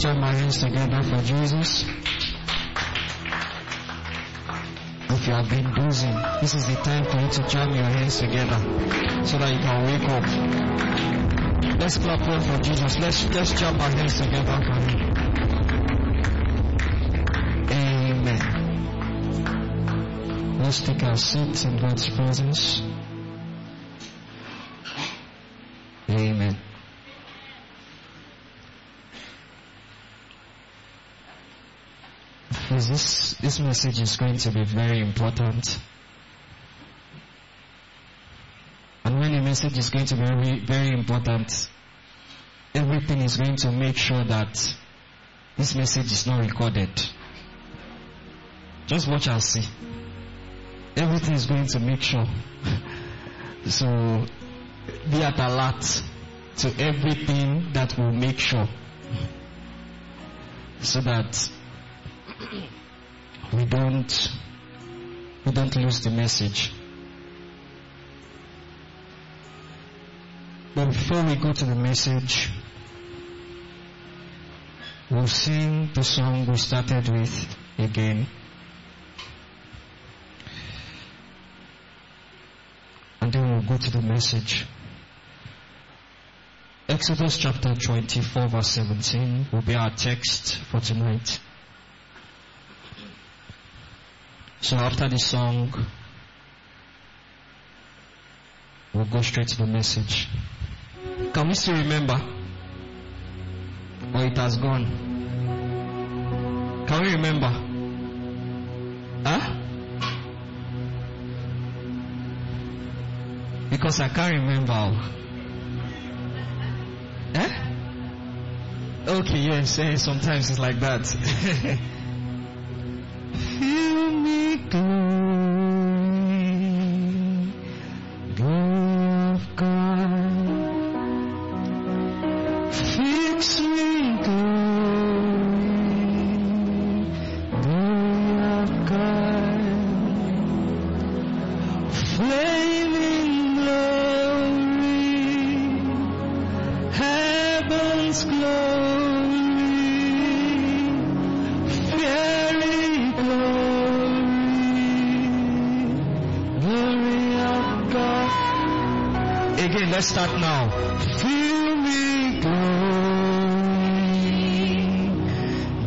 Join my hands together for Jesus? If you have been dozing, this is the time for you to jam your hands together so that you can wake up. Let's clap one for Jesus. Let's let's jam our hands together for him. Amen. Let's take our seats in God's presence. Amen. Please, this this message is going to be very important. And when a message is going to be very, very important, everything is going to make sure that this message is not recorded. Just watch and see. Everything is going to make sure. so be at alert to everything that will make sure. So that we don't we don't lose the message. But before we go to the message, we'll sing the song we started with again. And then we'll go to the message. Exodus chapter 24 verse 17 will be our text for tonight. So after the song, we'll go straight to the message. Can we still remember? Or it has gone? Can we remember? Huh? Because I can't remember. Eh? Okay, yes, eh, sometimes it's like that. Fill me glory, of God. Fix me again. Let's start now. Fill me glory,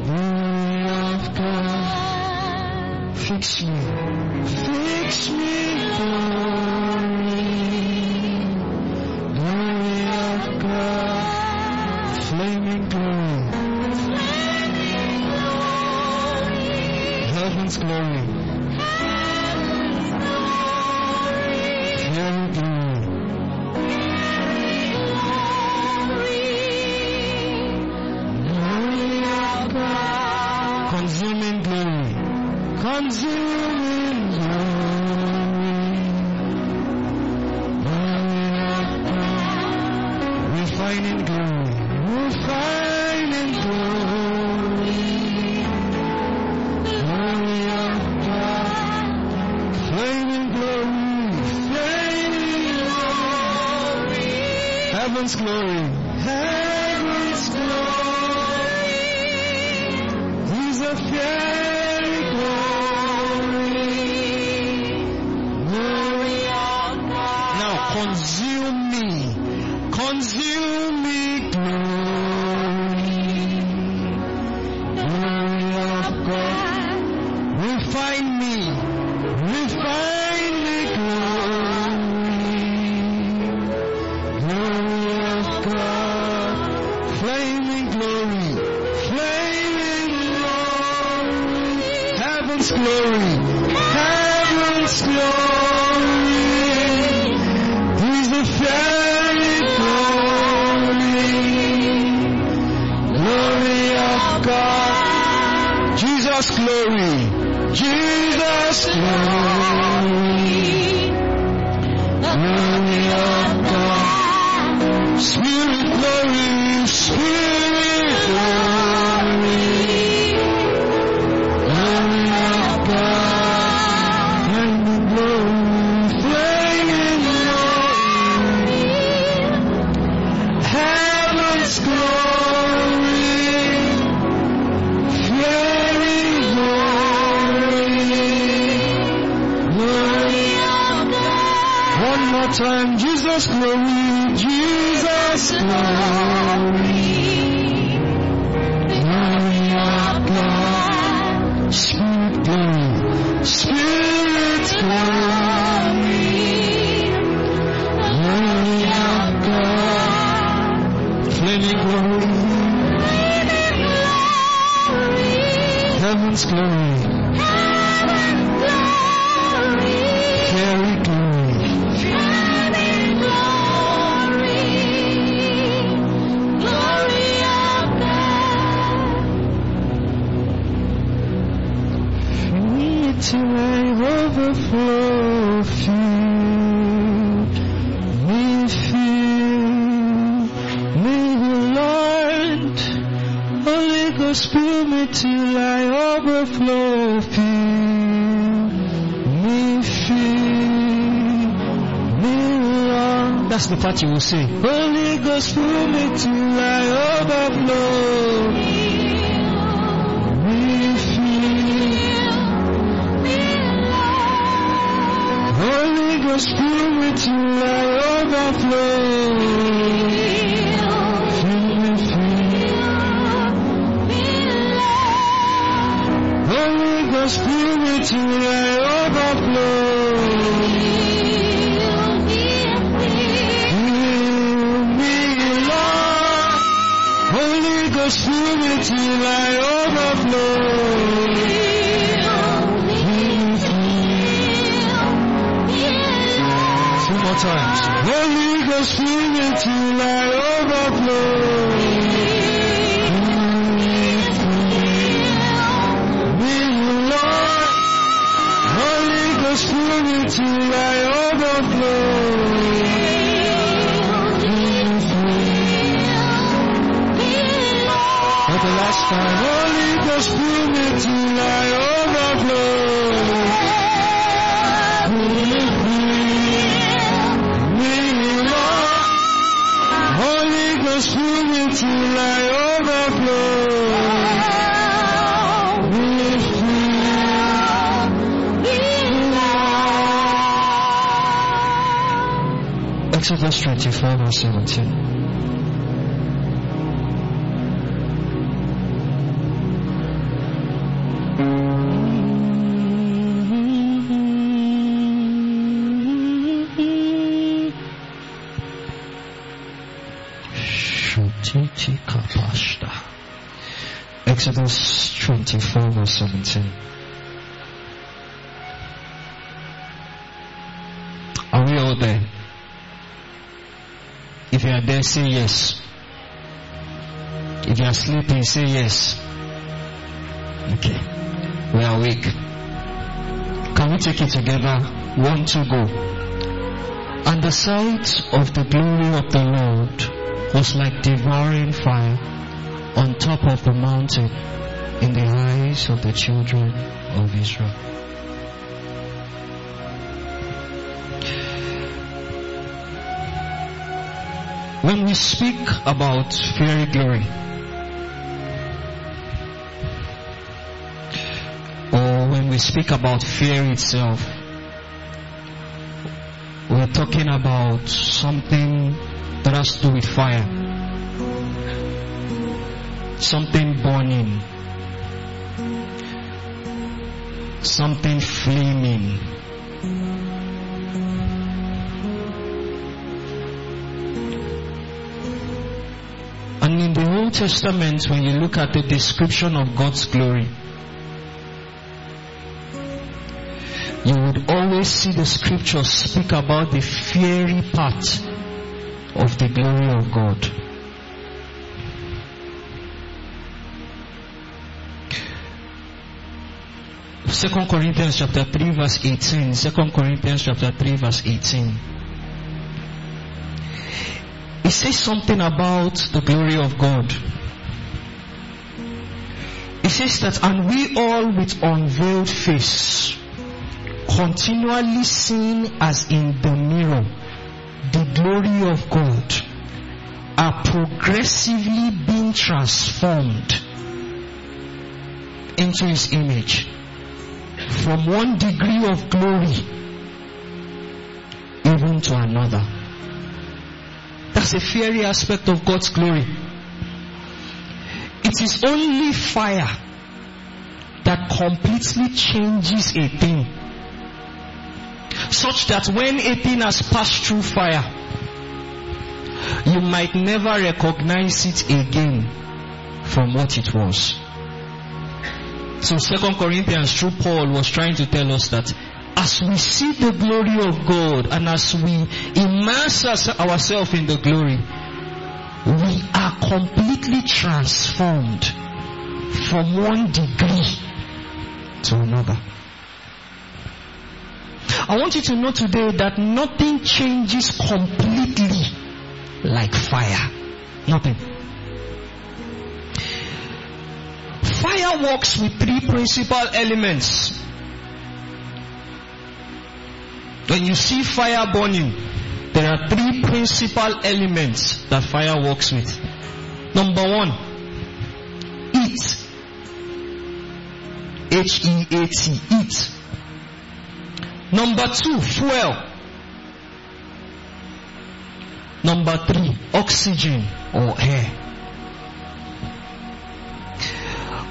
glory of God. Fix me Excellent. That's the part you will sing. Holy Ghost, fill me till I overflow. Holy Ghost, fill me till I overflow. Fill me, fill. Holy Ghost, fill me till I overflow. overflow. Two more times. Holy Ghost, fill me till I overflow. Me, Lord. Holy Ghost, fill me till I overflow. Holy Ghost, fill me till I overflow. Fill me, Lord. Holy Ghost, fill me till I overflow. Exodus 25 verse 17. Exodus 24 verse 17. Are we all there? If you are there, say yes. If you are sleeping, say yes. Okay. We are awake. Can we take it together? One, two, go. And the sight of the glory of the Lord was like devouring fire on top of the mountain in the eyes of the children of Israel. When we speak about fiery glory, or when we speak about fear itself, we're talking about something that has to do with fire something burning, something flaming. And in the Old Testament, when you look at the description of God's glory, you would always see the scriptures speak about the fiery part of the glory of God. Second Corinthians chapter 3 verse 18. Second Corinthians chapter 3 verse 18. It says something about the glory of God. It says that, and we all with unveiled face, continually seeing as in the mirror the glory of God, are progressively being transformed into His image from one degree of glory even to another. That's a fiery aspect of God's glory. It is only fire that completely changes a thing. Such that when a thing has passed through fire, you might never recognize it again from what it was. So Second Corinthians through Paul was trying to tell us that as we see the glory of God and as we immerse ourselves in the glory, we are completely transformed from one degree to another. I want you to know today that nothing changes completely like fire. Nothing. Fire works with three principal elements. When you see fire burning, there are three principal elements that fire works with. Number one, heat. H-E-A-T, heat. Number two, fuel. Number three, oxygen or air.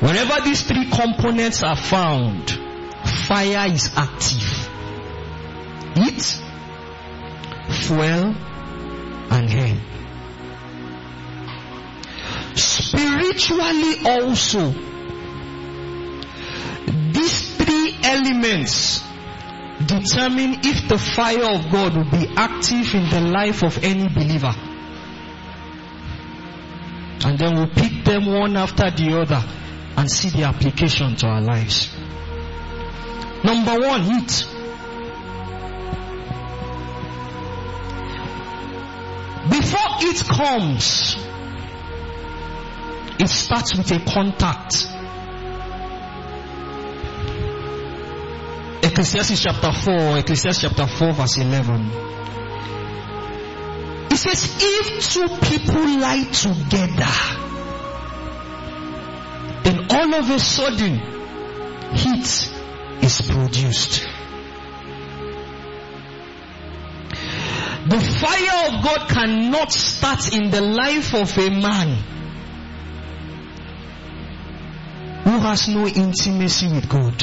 Wherever these three components are found, fire is active. Heat, fuel, and air. Spiritually also, these three elements determine if the fire of God will be active in the life of any believer. And then we'll pick them one after the other and see the application to our lives. Number one, heat. Before it comes, it starts with a contact. Ecclesiastes chapter 4, Ecclesiastes chapter 4 verse 11. It says, if two people lie together, all of a sudden, heat is produced. The fire of God cannot start in the life of a man who has no intimacy with God.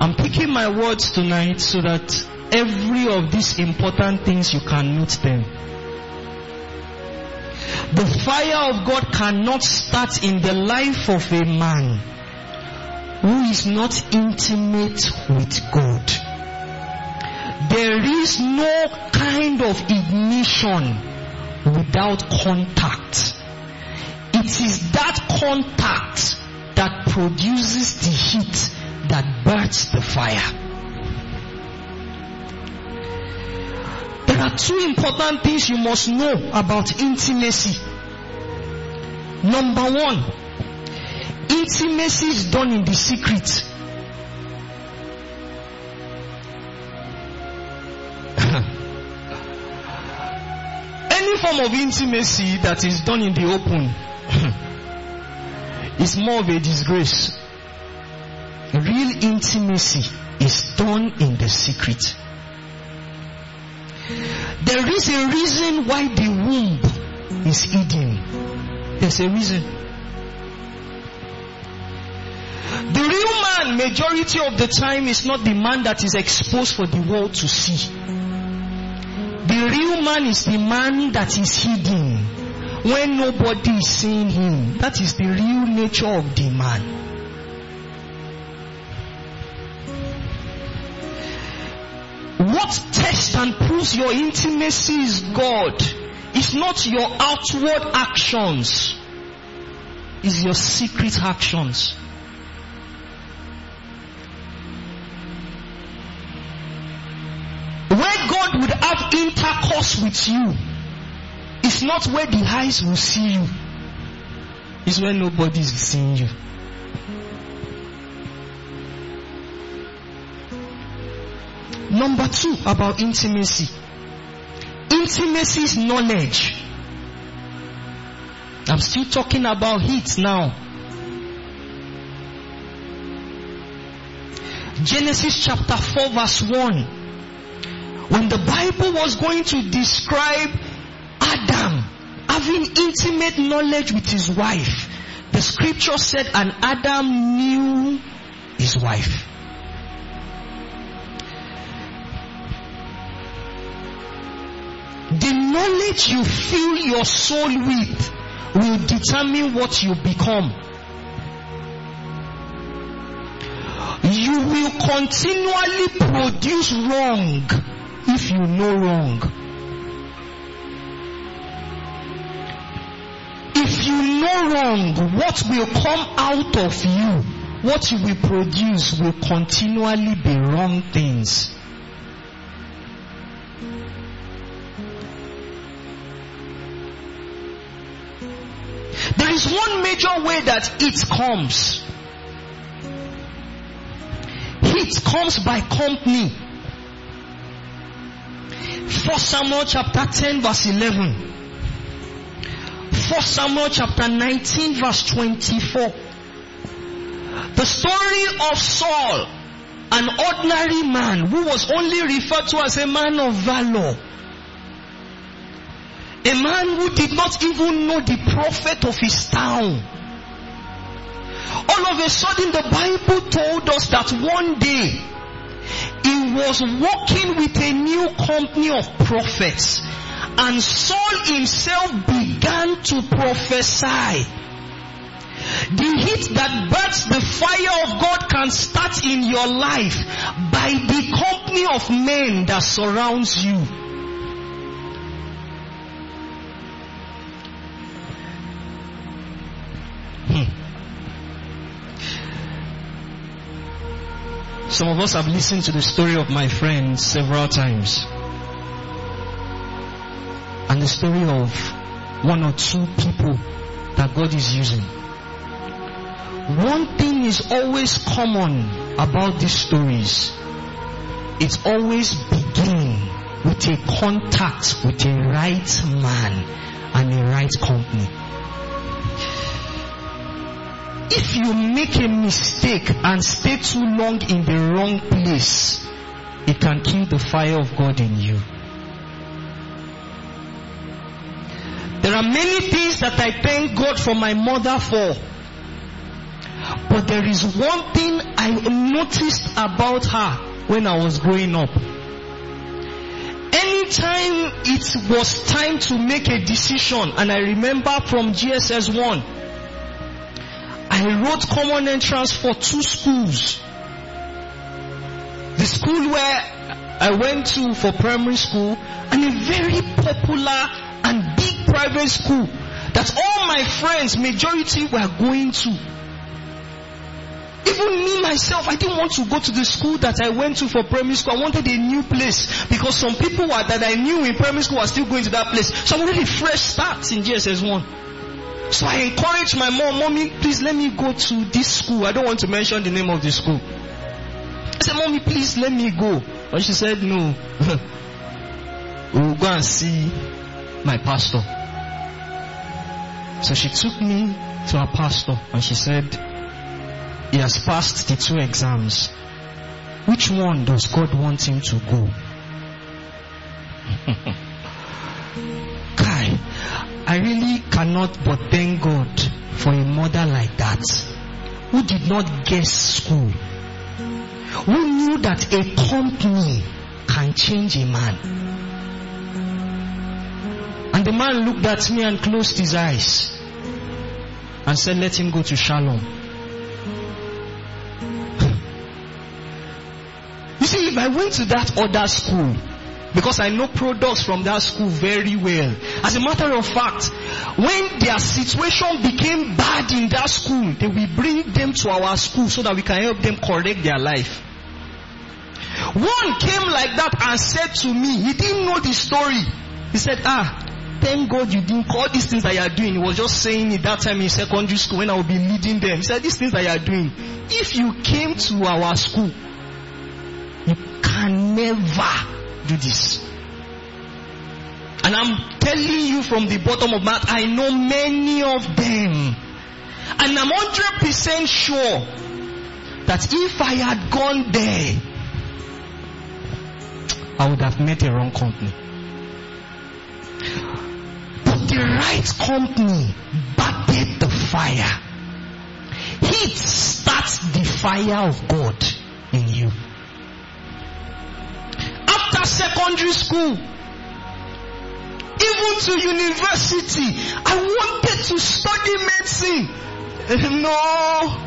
I'm picking my words tonight so that every of these important things you can note them. The fire of God cannot start in the life of a man who is not intimate with God. There is no kind of ignition without contact. It is that contact that produces the heat that burns the fire. There are two important things you must know about intimacy. Number one, intimacy is done in the secret. Any form of intimacy that is done in the open is more of a disgrace. Real intimacy is done in the secret. There is a reason why the womb is hidden. There's a reason. The real man, majority of the time, is not the man that is exposed for the world to see. The real man is the man that is hidden when nobody is seeing him. That is the real nature of the man. What tests and proves your intimacy is God. It's not your outward actions. It's your secret actions. Where God would have intercourse with you is not where the eyes will see you. It's where nobody is seeing you. Number two about intimacy. Intimacy is knowledge. I'm still talking about heat now. Genesis chapter 4 verse 1. When the Bible was going to describe Adam having intimate knowledge with his wife, the scripture said, and Adam knew his wife. The knowledge you fill your soul with will determine what you become. You will continually produce wrong if you know wrong. If you know wrong, what will come out of you, what you will produce will continually be wrong things. There is one major way that it comes. Heat comes by company. 1 Samuel chapter 10 verse 11. 1 Samuel chapter 19 verse 24. The story of Saul, an ordinary man who was only referred to as a man of valor. A man who did not even know the prophet of his town. All of a sudden the Bible told us that one day he was walking with a new company of prophets and Saul himself began to prophesy. The heat that burns the fire of God can start in your life by the company of men that surrounds you. Some of us have listened to the story of my friend several times. And the story of one or two people that God is using. One thing is always common about these stories. It's always begin with a contact with a right man and a right company. If you make a mistake and stay too long in the wrong place, it can kill the fire of God in you. There are many things that I thank God for my mother for. But there is one thing I noticed about her when I was growing up. Anytime it was time to make a decision, and I remember from JSS 1, I wrote common entrance for two schools. The school where I went to for primary school and a very popular and big private school that all my friends, majority were going to. Even me myself, I didn't want to go to the school that I went to for primary school. I wanted a new place because some people were, that I knew in primary school were still going to that place. So I wanted a fresh start in JSS 1. So I encouraged my mom, mommy, please let me go to this school. I don't want to mention the name of the school. I said, mommy, please let me go. But she said, no. we will go and see my pastor. So she took me to her pastor and she said, he has passed the two exams. Which one does God want him to go? I really cannot but thank God for a mother like that who did not guess school, who knew that a company can change a man. And the man looked at me and closed his eyes and said, Let him go to Shalom. You see, if I went to that other school, because I know products from that school very well. As a matter of fact, when their situation became bad in that school, they will bring them to our school so that we can help them correct their life. One came like that and said to me, he didn't know the story. He said, ah, thank God you didn't call these things that you are doing. He was just saying it that time in secondary school when I would be leading them. He said, these things that you are doing, if you came to our school, you can never do this. And I'm telling you from the bottom of my heart, I know many of them. And I'm 100% sure that if I had gone there, I would have met a wrong company. But the right company batted the fire. Heat starts the fire of God in you. After secondary school, even to university, I wanted to study medicine. No.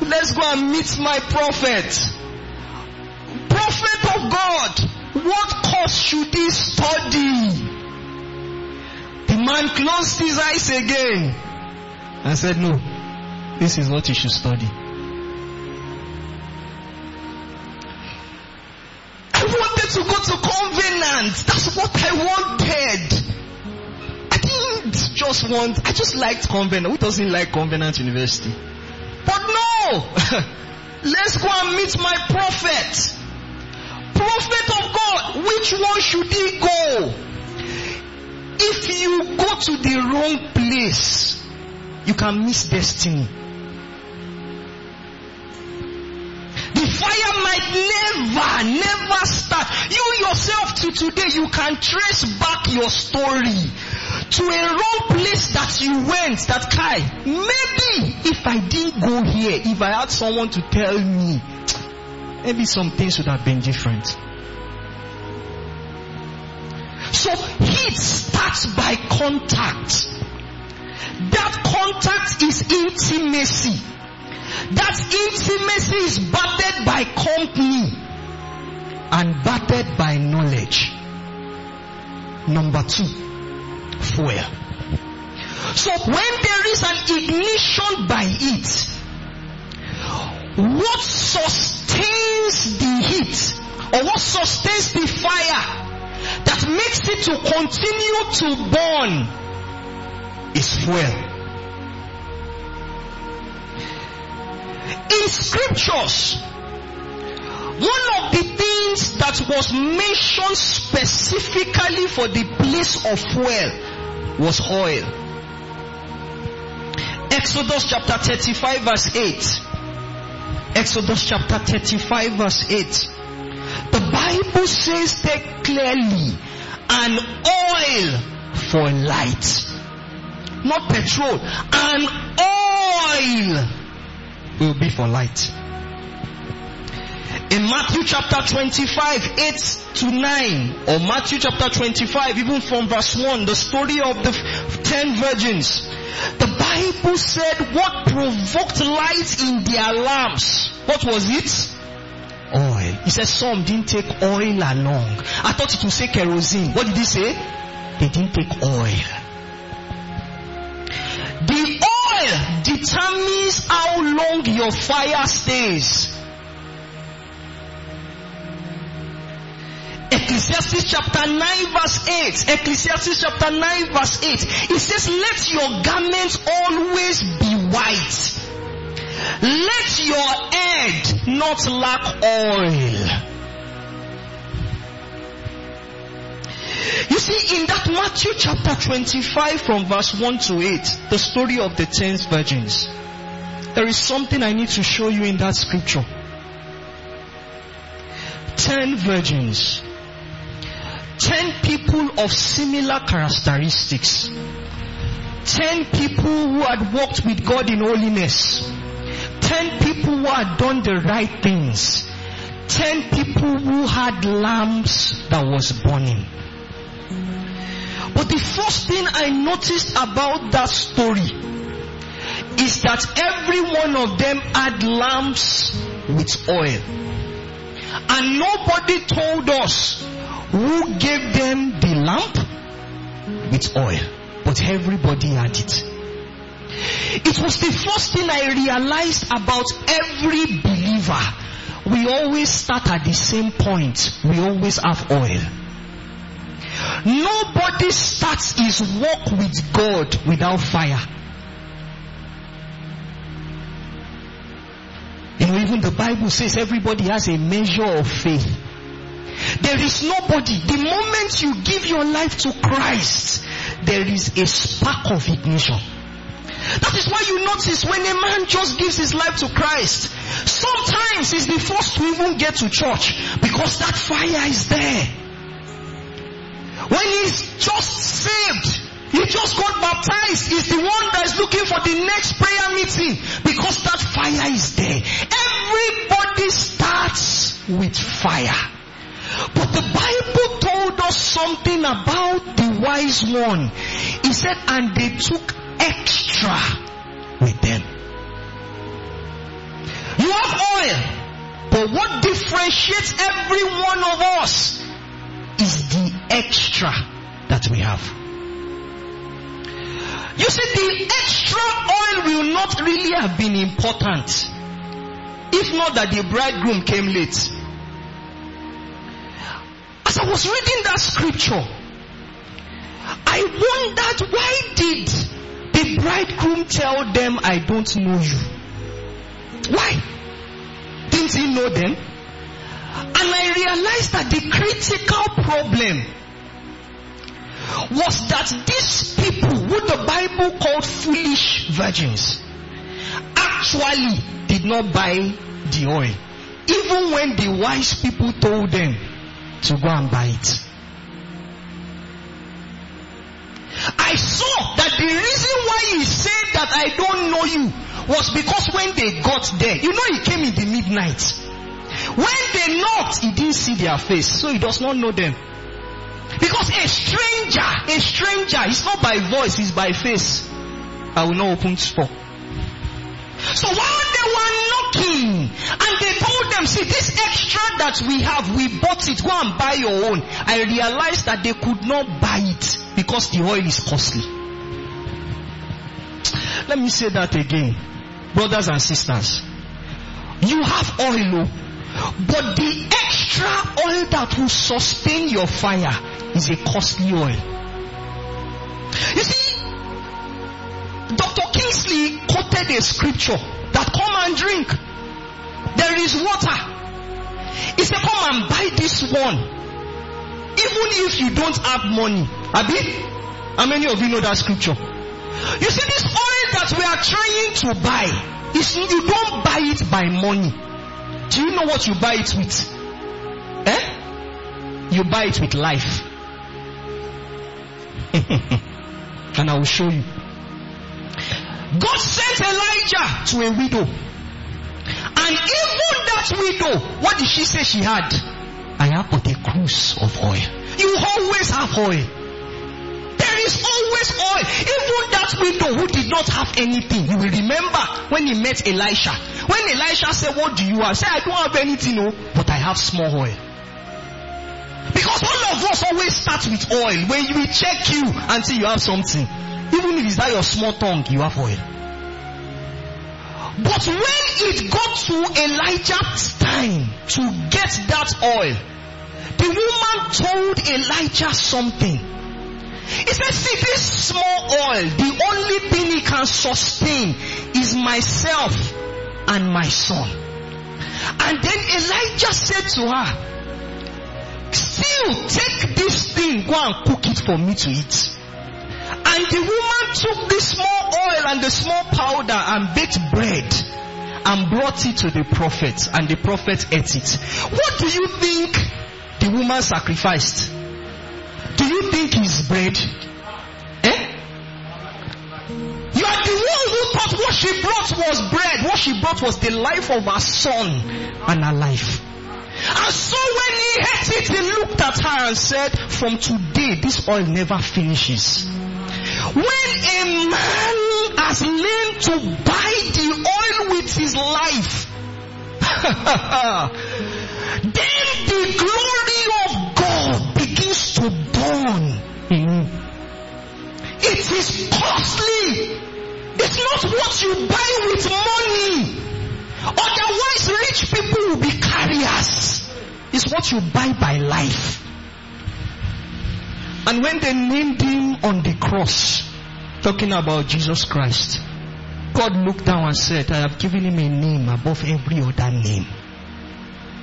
Let's go and meet my prophet. Prophet of God, what course should he study? The man closed his eyes again and said, No, this is what you should study. Wanted to go to covenant. That's what I wanted. I didn't just want, I just liked covenant. Who doesn't like covenant university? But no! Let's go and meet my prophet. Prophet of God, which one should he go? If you go to the wrong place, you can miss destiny. Fire might never, never start. You yourself to today, you can trace back your story to a wrong place that you went that Kai, maybe if I didn't go here, if I had someone to tell me, maybe some things would have been different. So heat starts by contact. That contact is intimacy. That intimacy is battered by company and battered by knowledge. Number two, fuel. So when there is an ignition by it, what sustains the heat or what sustains the fire that makes it to continue to burn is fuel. In scriptures, one of the things that was mentioned specifically for the place of fuel was oil. Exodus chapter 35 verse 8. Exodus chapter 35 verse 8. The Bible says there clearly, an oil for light. Not petrol, an oil will be for light. In Matthew chapter 25, 8 to 9, or Matthew chapter 25, even from verse 1, the story of the ten virgins, the Bible said what provoked light in their lamps. What was it? Oil. He said some didn't take oil along. I thought it would say kerosene. What did he say? They didn't take oil. The oil determines how long your fire stays. Ecclesiastes chapter 9 verse 8. Ecclesiastes chapter 9 verse 8. It says, let your garments always be white. Let your head not lack oil. You see, in that Matthew chapter 25 from verse 1 to 8, the story of the ten virgins, there is something I need to show you in that scripture. Ten virgins. Ten people of similar characteristics. Ten people who had walked with God in holiness. Ten people who had done the right things. Ten people who had lamps that was burning. But the first thing I noticed about that story is that every one of them had lamps with oil. And nobody told us who gave them the lamp with oil. But everybody had it. It was the first thing I realized about every believer. We always start at the same point. We always have oil. Nobody starts his walk with God without fire. You know, even the Bible says everybody has a measure of faith. There is nobody, the moment you give your life to Christ, there is a spark of ignition. That is why you notice when a man just gives his life to Christ, sometimes he's the first to even get to church because that fire is there. When he's just saved, he just got baptized, he's the one that is looking for the next prayer meeting because that fire is there. Everybody starts with fire. But the Bible told us something about the wise one. He said, and they took extra with them. You have oil, but what differentiates every one of us is the extra that we have. You see, the extra oil will not really have been important if not that the bridegroom came late. As I was reading that scripture, I wondered why did the bridegroom tell them, I don't know you? Why? Didn't he know them? And I realized that the critical problem was that these people, who the Bible called foolish virgins, actually did not buy the oil. Even when the wise people told them to go and buy it. I saw that the reason why he said that I don't know you was because when they got there, you know he came in the midnight. When they knocked, he didn't see their face, so he does not know them. Because a stranger, a stranger, it's not by voice, it's by face. I will not open for. So while they were knocking, and they told them, see this extra that we have, we bought it, go and buy your own. I realized that they could not buy it because the oil is costly. Let me say that again. Brothers and sisters, you have oil, oh, but the extra oil that will sustain your fire is a costly oil. You see, Dr. Kingsley quoted a scripture that come and drink. There is water. He said, Come and buy this one. Even if you don't have money. Abi? How many of you know that scripture? You see, this oil that we are trying to buy, is you don't buy it by money. Do you know what you buy it with? Eh? You buy it with life. and I will show you. God sent Elijah to a widow. And even that widow, what did she say she had? I have but a cruse of oil. You always have oil. Is always oil. Even that widow who did not have anything, you will remember when he met Elisha. When Elisha said, What do you have? Say, I don't have anything, no, but I have small oil. Because all of us always start with oil. When we check you until you have something. Even if it's that your small tongue, you have oil. But when it got to Elijah's time to get that oil, the woman told Elijah something. He said, see this small oil, the only thing it can sustain is myself and my son. And then Elijah said to her, still take this thing, go and cook it for me to eat. And the woman took the small oil and the small powder and baked bread and brought it to the prophet and the prophet ate it. What do you think the woman sacrificed? Do you think it's bread? Eh? You are the one who thought what she brought was bread. What she brought was the life of her son and her life. And so when he ate it, he looked at her and said, from today, this oil never finishes. When a man has learned to buy the oil with his life, then the glory to dawn in him. It is costly. It's not what you buy with money. Otherwise, rich people will be carriers. It's what you buy by life. And when they named him on the cross, talking about Jesus Christ, God looked down and said, I have given him a name above every other name.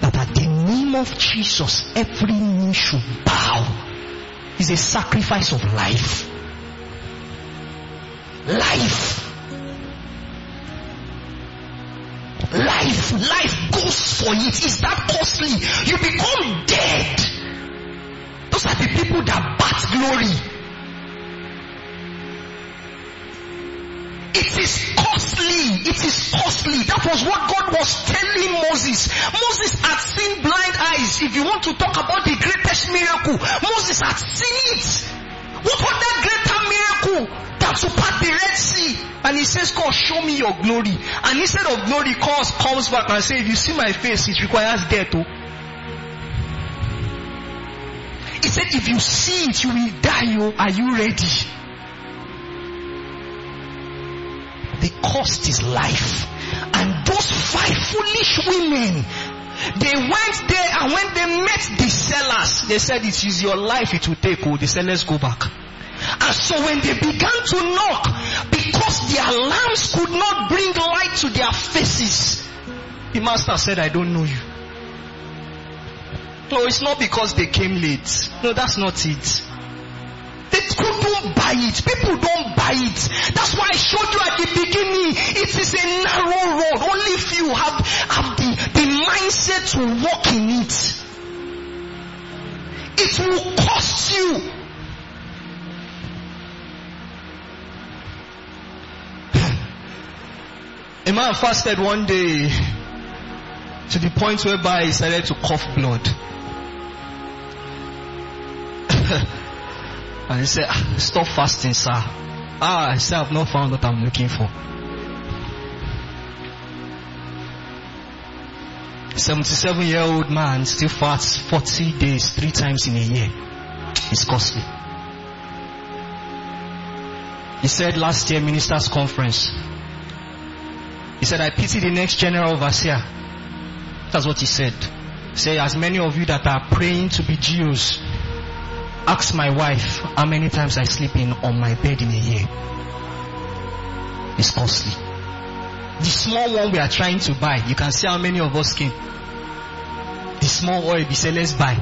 That at the name of Jesus, every knee should bow. Is a sacrifice of life. Life. Life, life goes for it. Is that costly? You become dead. Those are the people that bat glory. It is costly. It is costly. That was what God was telling Moses. Moses had seen blind eyes. If you want to talk about the greatest miracle, Moses had seen it. What was that greater miracle? That to part the Red Sea. And he says, God, show me your glory. And instead of glory, God comes back and says, if you see my face, it requires death. Oh. He said, if you see it, you will die. Oh. Are you ready? The cost is life. And those five foolish women, they went there and when they met the sellers, they said it is your life it will take. Oh, the sellers go back. And so when they began to knock, because their lamps could not bring light to their faces, the master said, I don't know you. No, it's not because they came late. No, that's not it. They couldn't buy it. People don't buy it. That's why I showed you at the beginning. It is a narrow road. Only few have, have the, the mindset to walk in it. It will cost you. A man fasted one day to the point whereby he started to cough blood. and he said, "Ah, Stop fasting, sir. Ah, I said, I've not found what I'm looking for. 77 year old man still fasts 40 days, three times in a year. It's costly. He said last year, ministers conference, he said, I pity the next general overseer. That's what he said. Say, as many of you that are praying to be Jews, ask my wife how many times I sleep in on my bed in a year. It's costly. The small one we are trying to buy, you can see how many of us came. The small oil be say let's buy.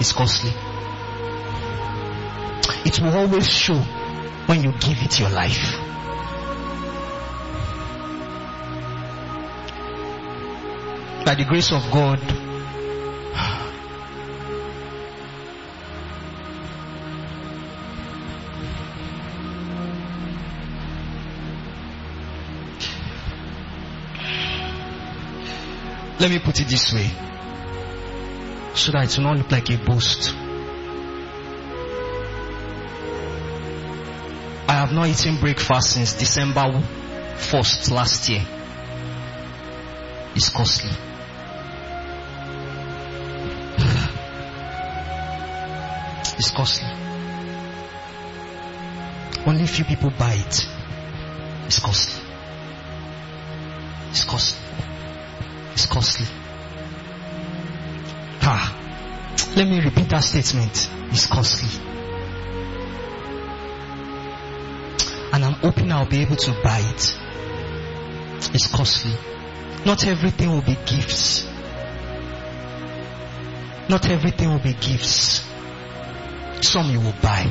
It's costly. It will always show when you give it your life. By the grace of God, let me put it this way so that it will not look like a boast. I have not eaten breakfast since December 1st last year. It's costly. It's costly. Only few people buy it. It's costly. It's costly. It's costly. Ah, let me repeat that statement. It's costly. And I'm hoping I'll be able to buy it. It's costly. Not everything will be gifts. Not everything will be gifts. Some you will buy.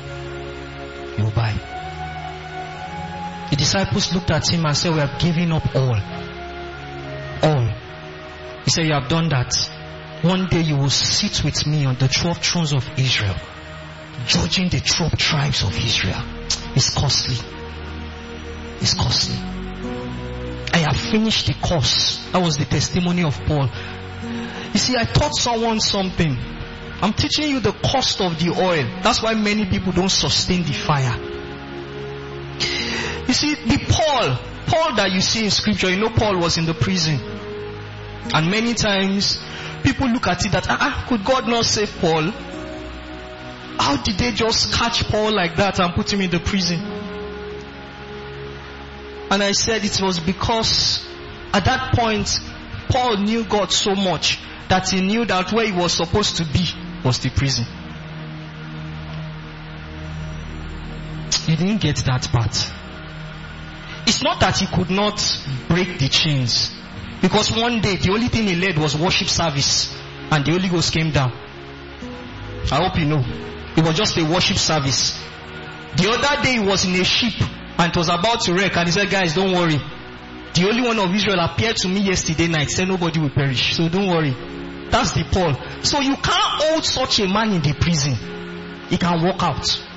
You will buy. The disciples looked at him and said, We have given up all. All. He said, You have done that. One day you will sit with me on the 12 thrones of Israel, judging the 12 tribes of Israel. It's costly. It's costly. I have finished the course. That was the testimony of Paul. You see, I taught someone something. I'm teaching you the cost of the oil. That's why many people don't sustain the fire. You see, the Paul, Paul that you see in scripture, you know Paul was in the prison. And many times people look at it that, ah, ah, could God not save Paul? How did they just catch Paul like that and put him in the prison? And I said it was because at that point, Paul knew God so much that he knew that where he was supposed to be was the prison. He didn't get that part. It's not that he could not break the chains. Because one day the only thing he led was worship service and the Holy Ghost came down. I hope you know. It was just a worship service. The other day he was in a ship and it was about to wreck and he said, guys, don't worry. The only one of Israel appeared to me yesterday night, said nobody will perish. So don't worry. That's the Paul. So you can't hold such a man in the prison. He can walk out.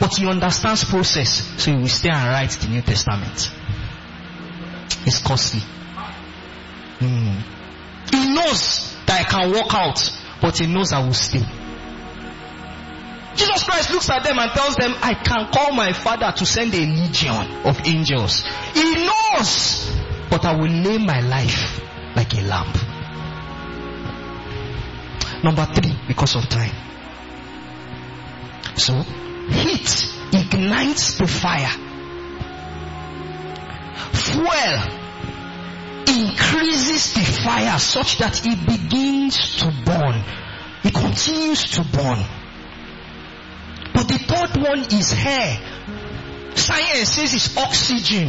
But he understands process. So he will stay and write the New Testament. It's costly. Mm. He knows that I can walk out, but he knows I will stay. Jesus Christ looks at them and tells them, I can call my father to send a legion of angels. He knows, but I will lay my life like a lamb. Number three, because of time. So, heat ignites the fire. Fuel increases the fire such that it begins to burn. It continues to burn. But the third one is hair. Science says it's oxygen.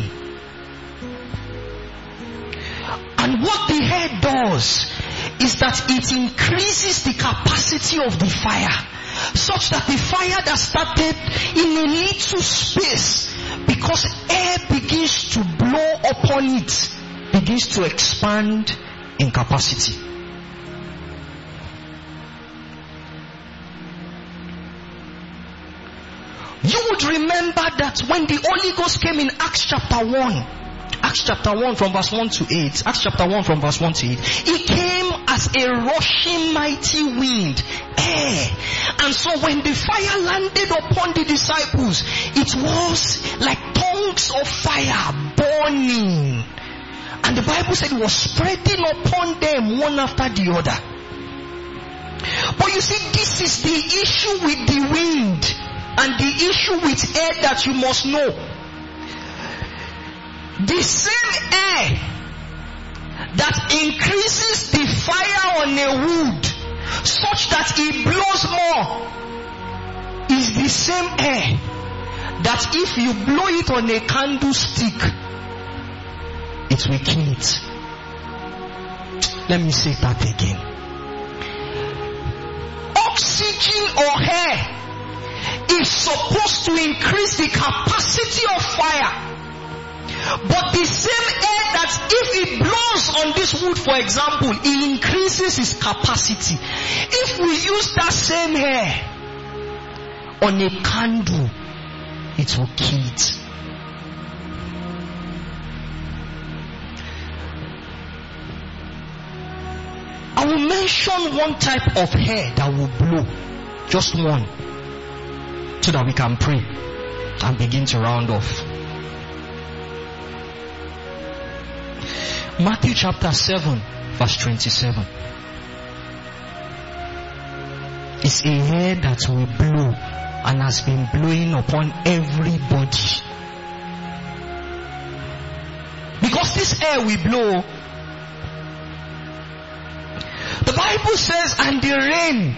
And what the hair does is that it increases the capacity of the fire such that the fire that started in a little space because air begins to blow upon it begins to expand in capacity. You would remember that when the Holy Ghost came in Acts chapter 1, Acts chapter 1 from verse 1 to 8, Acts chapter 1 from verse 1 to 8, it came as a rushing mighty wind, air. And so when the fire landed upon the disciples, it was like tongues of fire burning. And the Bible said it was spreading upon them one after the other. But you see, this is the issue with the wind and the issue with air that you must know. The same air that increases the fire on a wood such that it blows more is the same air that if you blow it on a candlestick it will kill it. Let me say that again. Oxygen or air is supposed to increase the capacity of fire. But the same air that if it blows on this wood, for example, it increases its capacity. If we use that same air on a candle, it will kill it. I will mention one type of hair that will blow. Just one. So that we can pray and begin to round off. Matthew chapter 7 verse 27. It's a hair that will blow and has been blowing upon everybody. Because this air will blow. The Bible says, and the rain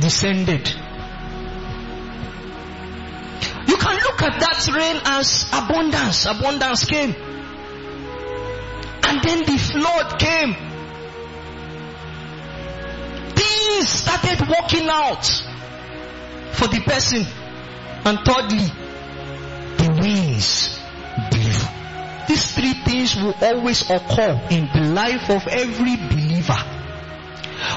descended. You can look at that rain as abundance. Abundance came. And then the flood came. Things started working out for the person. And thirdly, the winds blew. These three things will always occur in the life of every believer.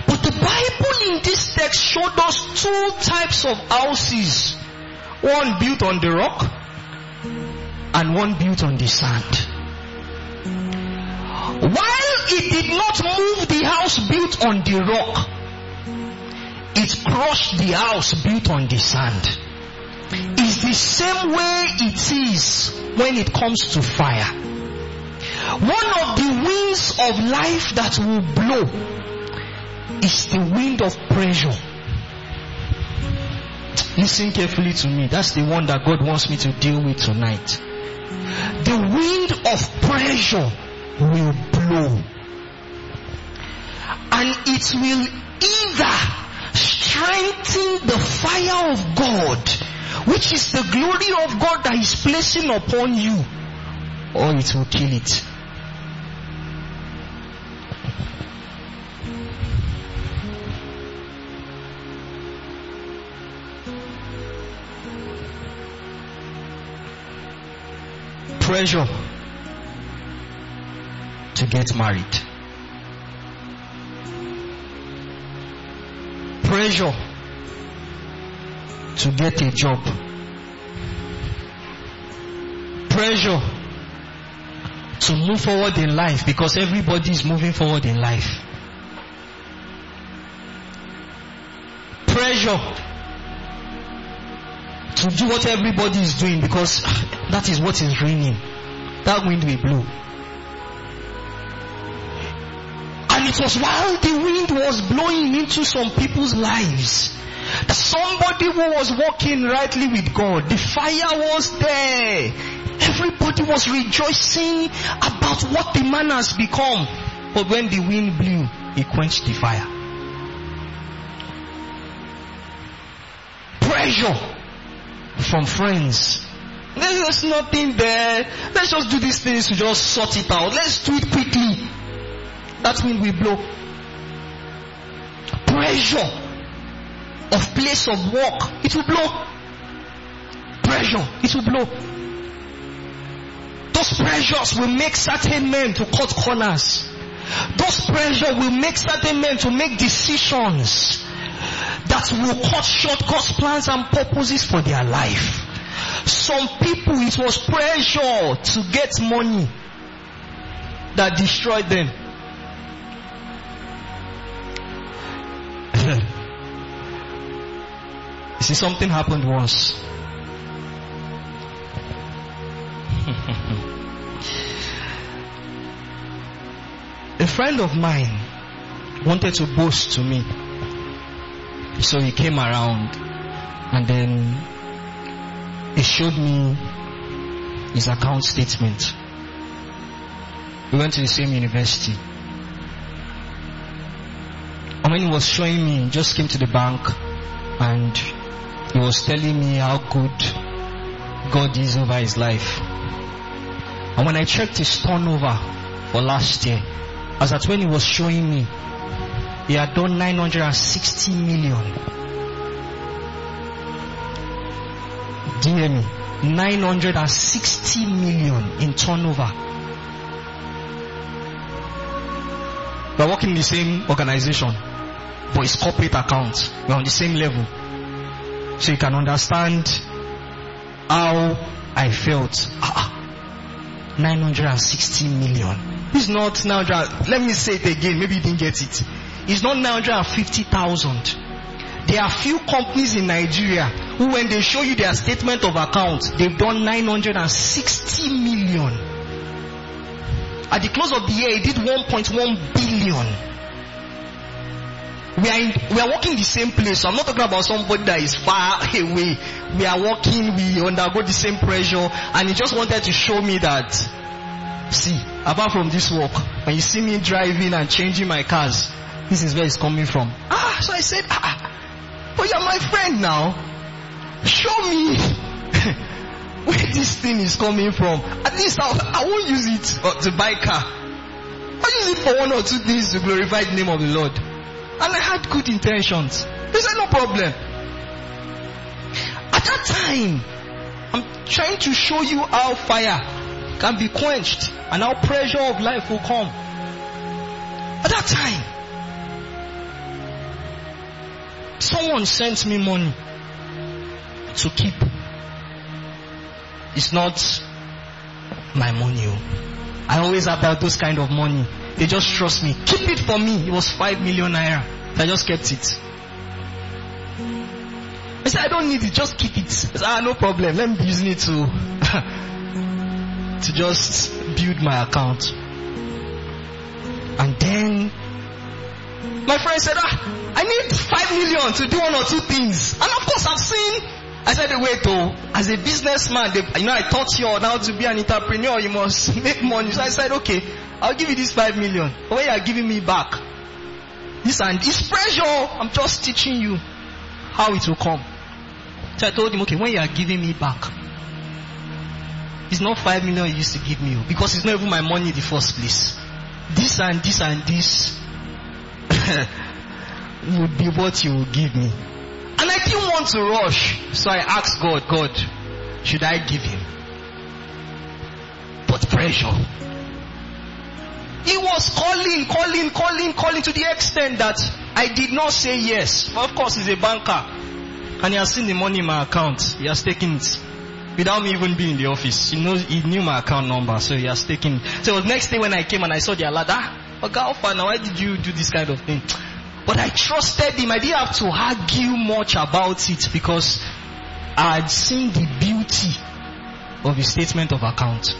But the Bible in this text showed us two types of houses. One built on the rock and one built on the sand. While it did not move the house built on the rock, it crushed the house built on the sand. It's the same way it is when it comes to fire. One of the winds of life that will blow is the wind of pressure. Listen carefully to me. That's the one that God wants me to deal with tonight. The wind of pressure will blow. And it will either strengthen the fire of God, which is the glory of God that is placing upon you, or it will kill it. Pressure to get married. Pressure to get a job. Pressure to move forward in life because everybody is moving forward in life. Pressure to do what everybody is doing because ah, that is what is raining. That wind will blow. And it was while the wind was blowing into some people's lives that somebody who was walking rightly with God, the fire was there. Everybody was rejoicing about what the man has become. But when the wind blew, it quenched the fire. Pressure from friends. There's nothing there. Let's just do these things to just sort it out. Let's do it quickly that wind will blow. Pressure of place of work, it will blow. Pressure, it will blow. Those pressures will make certain men to cut corners. Those pressure will make certain men to make decisions that will cut short God's plans and purposes for their life. Some people, it was pressure to get money that destroyed them. You see, something happened once. A friend of mine wanted to boast to me. So he came around and then he showed me his account statement. We went to the same university. And when he was showing me, he just came to the bank and he was telling me how good God is over his life. And when I checked his turnover for last year. As at when he was showing me, he had done 960 million. Hear me? 960 million in turnover. We're working in the same organization, but it's corporate account. We're on the same level. So you can understand how I felt. Ah, 960 million. It's not 900. Let me say it again. Maybe you didn't get it. It's not 950,000. There are few companies in Nigeria who, when they show you their statement of account, they've done 960 million. At the close of the year, it did 1.1 billion. We are in, we are working the same place. I'm not talking about somebody that is far away. We are walking, we undergo the same pressure, and he just wanted to show me that. See, apart from this work, when you see me driving and changing my cars, this is where it's coming from. Ah, so I said, ah, ah, but you're my friend now. Show me where this thing is coming from. At least I'll, I won't use it uh, to buy car. I'll use it for one or two things to glorify the name of the Lord. And I had good intentions. He said, no problem. At that time, I'm trying to show you how fire can be quenched and how pressure of life will come. At that time, someone sent me money to keep. It's not my money. oh. I always have those kind of money. They just trust me. Keep it for me. It was five million naira. I just kept it. I said, I don't need it. Just keep it. I said, ah, no problem. Let me be using it to to just build my account. And then my friend said, ah, I need five million to do one or two things. And of course, I've seen. I said, wait, oh, as a businessman, they, you know, I taught you on how to be an entrepreneur. You must make money. So I said, okay, I'll give you this five million. When you are giving me back, this and this pressure, I'm just teaching you how it will come. So I told him, okay, when you are giving me back, it's not five million you used to give me, oh, because it's not even my money in the first place. This and this and this would be what you will give me. And I didn't want to rush, so I asked God, God, should I give him? But pressure. He was calling, calling, calling, calling to the extent that I did not say yes. Of course, he's a banker. And he has seen the money in my account. He has taken it. Without me even being in the office. He knows, he knew my account number, so he has taken it. So next day when I came and I saw the alert, ah, how now? Why did you do this kind of thing? But I trusted him. I didn't have to argue much about it because I had seen the beauty of his statement of account.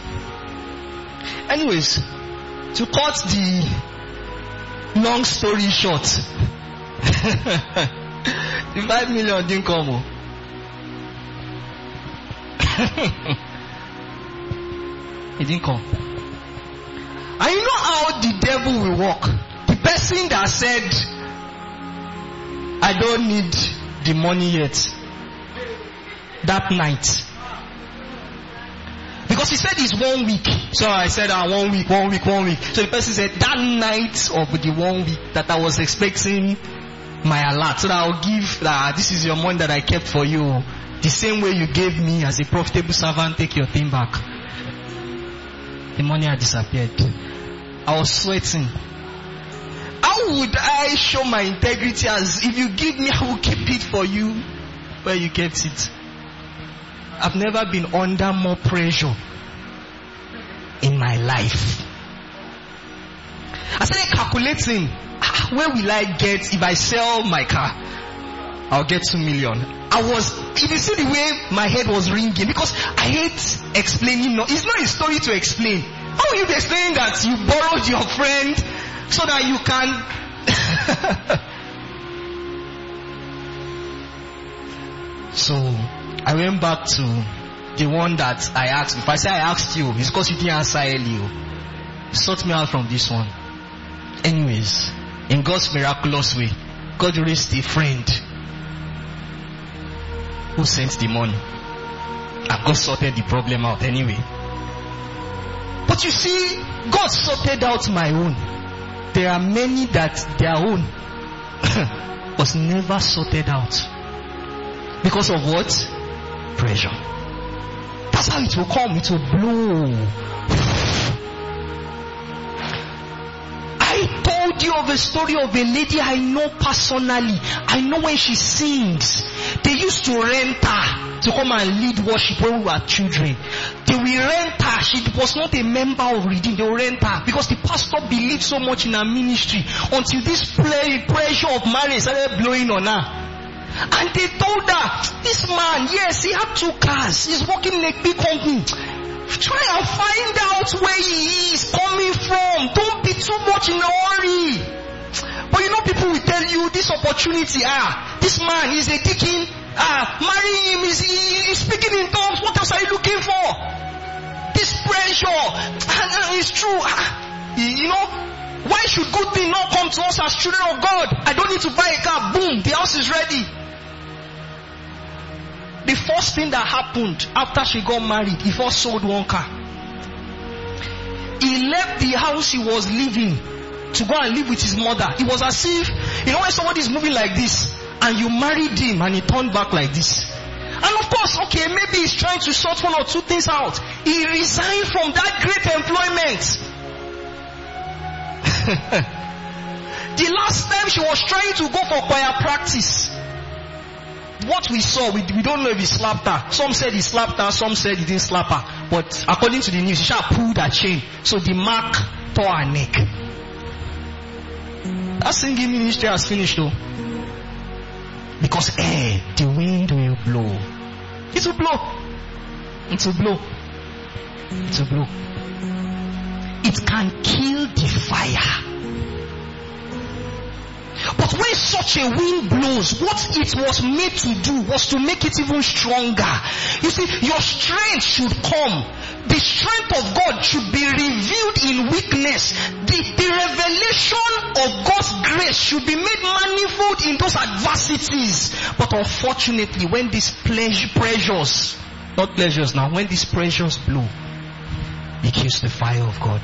Anyways, to cut the long story short, the five million didn't come. oh. it didn't come. And you know how the devil will work. The person that said, I don't need the money yet, that night. Because he said it's one week. So I said, ah, one week, one week, one week. So the person said, that night of the one week that I was expecting my alert. So that I'll give, ah, this is your money that I kept for you. The same way you gave me as a profitable servant, take your thing back. The money had disappeared. I was sweating. How would I show my integrity as if you give me, I will keep it for you where you kept it? I've never been under more pressure in my life. I started calculating, ah, where will I get if I sell my car? I'll get two million. I was, if you see the way my head was ringing, because I hate explaining, no, it's not a story to explain. How will you be explaining that you borrowed your friend so that you can So I went back to the one that I asked. If I say I asked you, it's because you didn't answer earlier. Oh. Sort me out from this one. Anyways, in God's miraculous way, God raised a friend who sent the money. And God sorted the problem out anyway. But But you see, God sorted out my own. There are many that their own was never sorted out. Because of what? Pressure. That's how it will come. It will blow. I told you of a story of a lady I know personally. I know when she sings. They used to rent her to come and lead worship when we were children. They will rent her. She was not a member of Redeem. They will rent her because the pastor believed so much in her ministry until this pressure of marriage started blowing on her. And they told her, this man, yes, he had two cars. He's working in a big company. Try and find out where he is coming from. Don't be too much in a hurry. But you know, people will tell you this opportunity, ah, this man is a deacon, ah, marrying him is he, speaking in tongues. What else are you looking for? This pressure, ah, it's true. Ah, you know, why should good thing not come to us as children of God? I don't need to buy a car. Boom, the house is ready. The first thing that happened after she got married, he first sold one car. He left the house he was living to go and live with his mother. It was as if, you know, when somebody is moving like this and you married him and he turned back like this. And of course, okay, maybe he's trying to sort one or two things out. He resigned from that great employment. the last time she was trying to go for choir practice, what we saw, we, we don't know if he slapped her. Some said he slapped her, some said he didn't slap her. But according to the news, she pulled her chain. So the mark tore her neck. That singing ministry has finished though. Because eh, the wind will blow. It will blow. It will blow. It will blow. It can kill the fire. But when such a wind blows, what it was made to do was to make it even stronger. You see, your strength should come. The strength of God should be revealed in weakness. The, the revelation of God's grace should be made manifold in those adversities. But unfortunately, when these pleasure, pressures, not pleasures now, when these pressures blow, it kills the fire of God.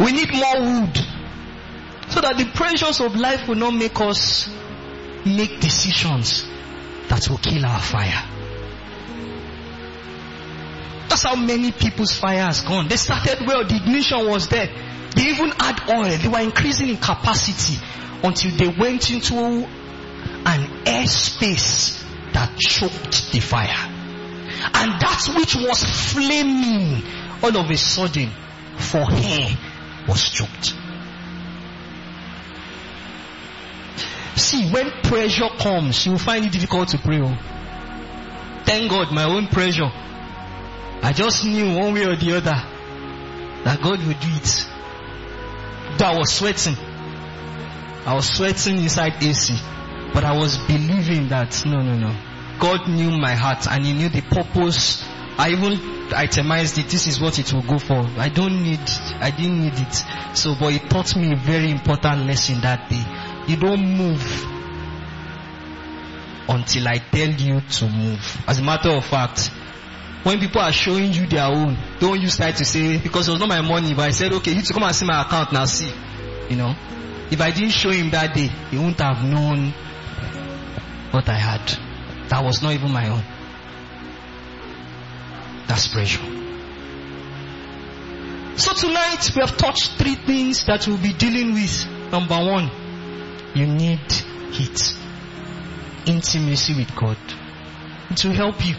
We need more wood so that the pressures of life will not make us make decisions that will kill our fire. That's how many people's fire has gone. They started well, the ignition was there. They even had oil. They were increasing in capacity until they went into an airspace that choked the fire. And that which was flaming all of a sudden for her was choked. See, when pressure comes, you will find it difficult to pray. oh. Thank God, my own pressure. I just knew one way or the other that God would do it. Though I was sweating. I was sweating inside AC. But I was believing that no, no, no. God knew my heart and He knew the purpose. I even itemized it. This is what it will go for. I don't need, I didn't need it. So, but it taught me a very important lesson that day. You don't move until I tell you to move. As a matter of fact, when people are showing you their own, don't you start to say, because it was not my money, but I said, okay, you to come and see my account now, see. You know, if I didn't show him that day, he wouldn't have known what I had. That was not even my own. That's pressure. So tonight we have touched three things that we'll be dealing with. Number one, you need heat. Intimacy with God. It will help you.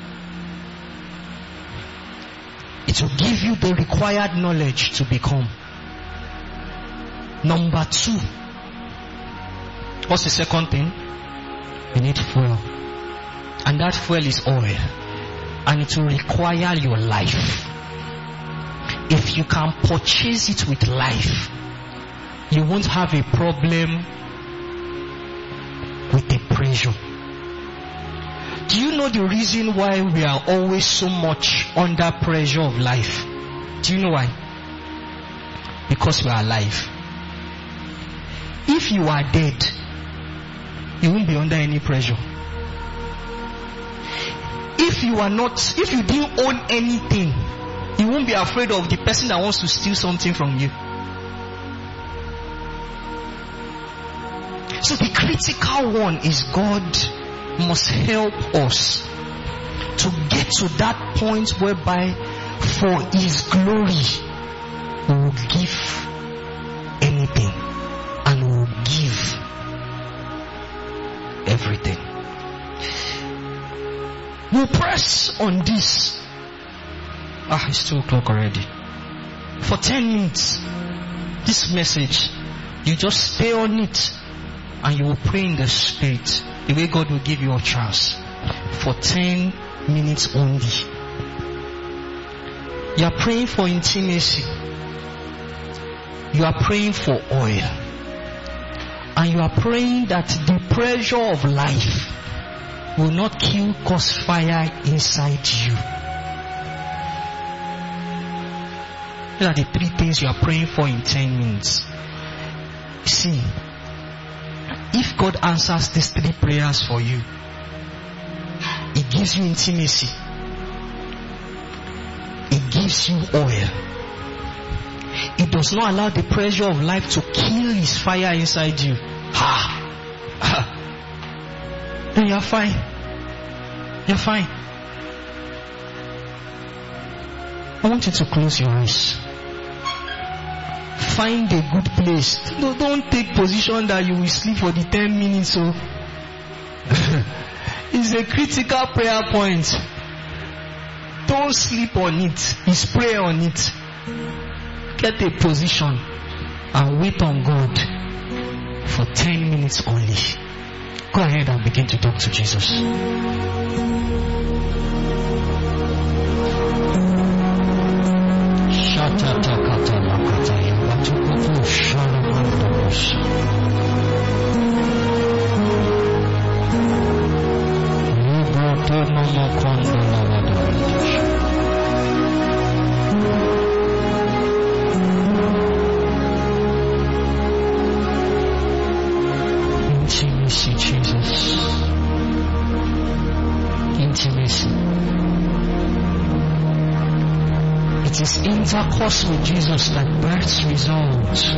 It will give you the required knowledge to become. Number two. What's the second thing? You need fuel. And that fuel is oil. And it will require your life. If you can purchase it with life, you won't have a problem with the pressure. Do you know the reason why we are always so much under pressure of life? Do you know why? Because we are alive. If you are dead, you won't be under any pressure. If you are not, if you didn't own anything, you won't be afraid of the person that wants to steal something from you. So the critical one is God must help us to get to that point whereby for His glory we will give anything and we will give everything. We'll press on this. Ah, it's two o'clock already. For 10 minutes, this message, you just stay on it and you will pray in the spirit the way God will give you a chance for 10 minutes only. You are praying for intimacy. You are praying for oil. And you are praying that the pressure of life will not kill cause fire inside you. These are the three things you are praying for in 10 minutes. See, if God answers these three prayers for you, it gives you intimacy. It gives you oil. It does not allow the pressure of life to kill his fire inside you. Ha! Then you're fine. You're fine. I want you to close your eyes. Find a good place. No, don't take position that you will sleep for the 10 minutes. Oh. So it's a critical prayer point. Don't sleep on it. It's pray on it. Get a position and wait on God for 10 minutes only. Go ahead and begin to talk to Jesus. Intercourse with Jesus that births results.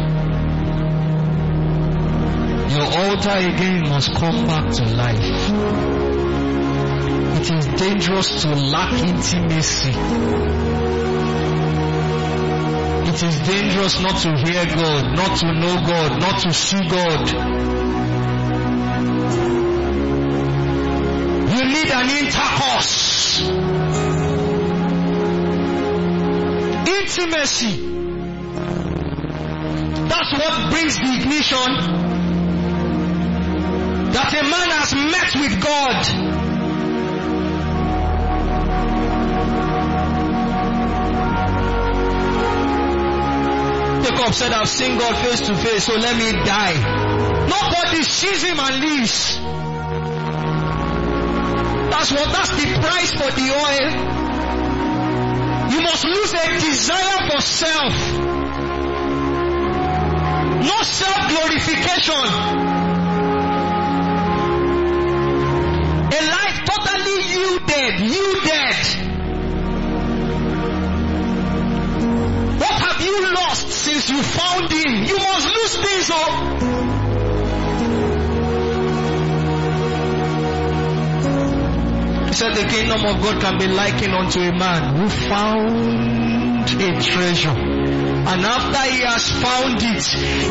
Your altar again must come back to life. It is dangerous to lack intimacy. It is dangerous not to hear God, not to know God, not to see God. You need an intercourse. Intimacy. That's what brings the ignition. That a man has met with God. Jacob said, I've seen God face to face, so let me die. Nobody sees him and lives. That's what, that's the price for the oil. Must lose a desire for self. No self glorification. The kingdom of God can be likened unto a man who found a treasure. And after he has found it,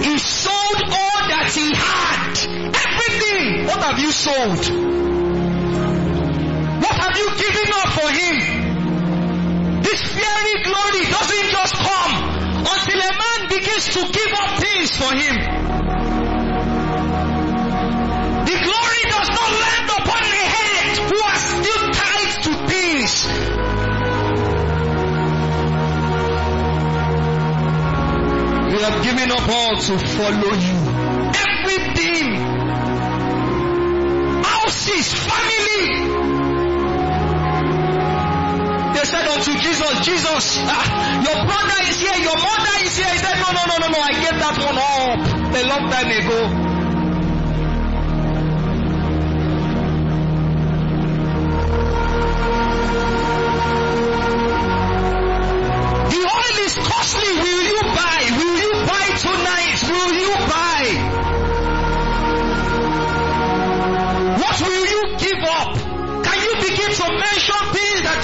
he sold all that he had. Everything. What have you sold? What have you given up for him? This fiery glory doesn't just come until a man begins to give up things for him. Things. We have given up all to follow you. Everything. Houses, family, they said unto Jesus, Jesus, ah, your brother is here, your mother is here. He said, No, no, no, no, no, I gave that one up a long time ago.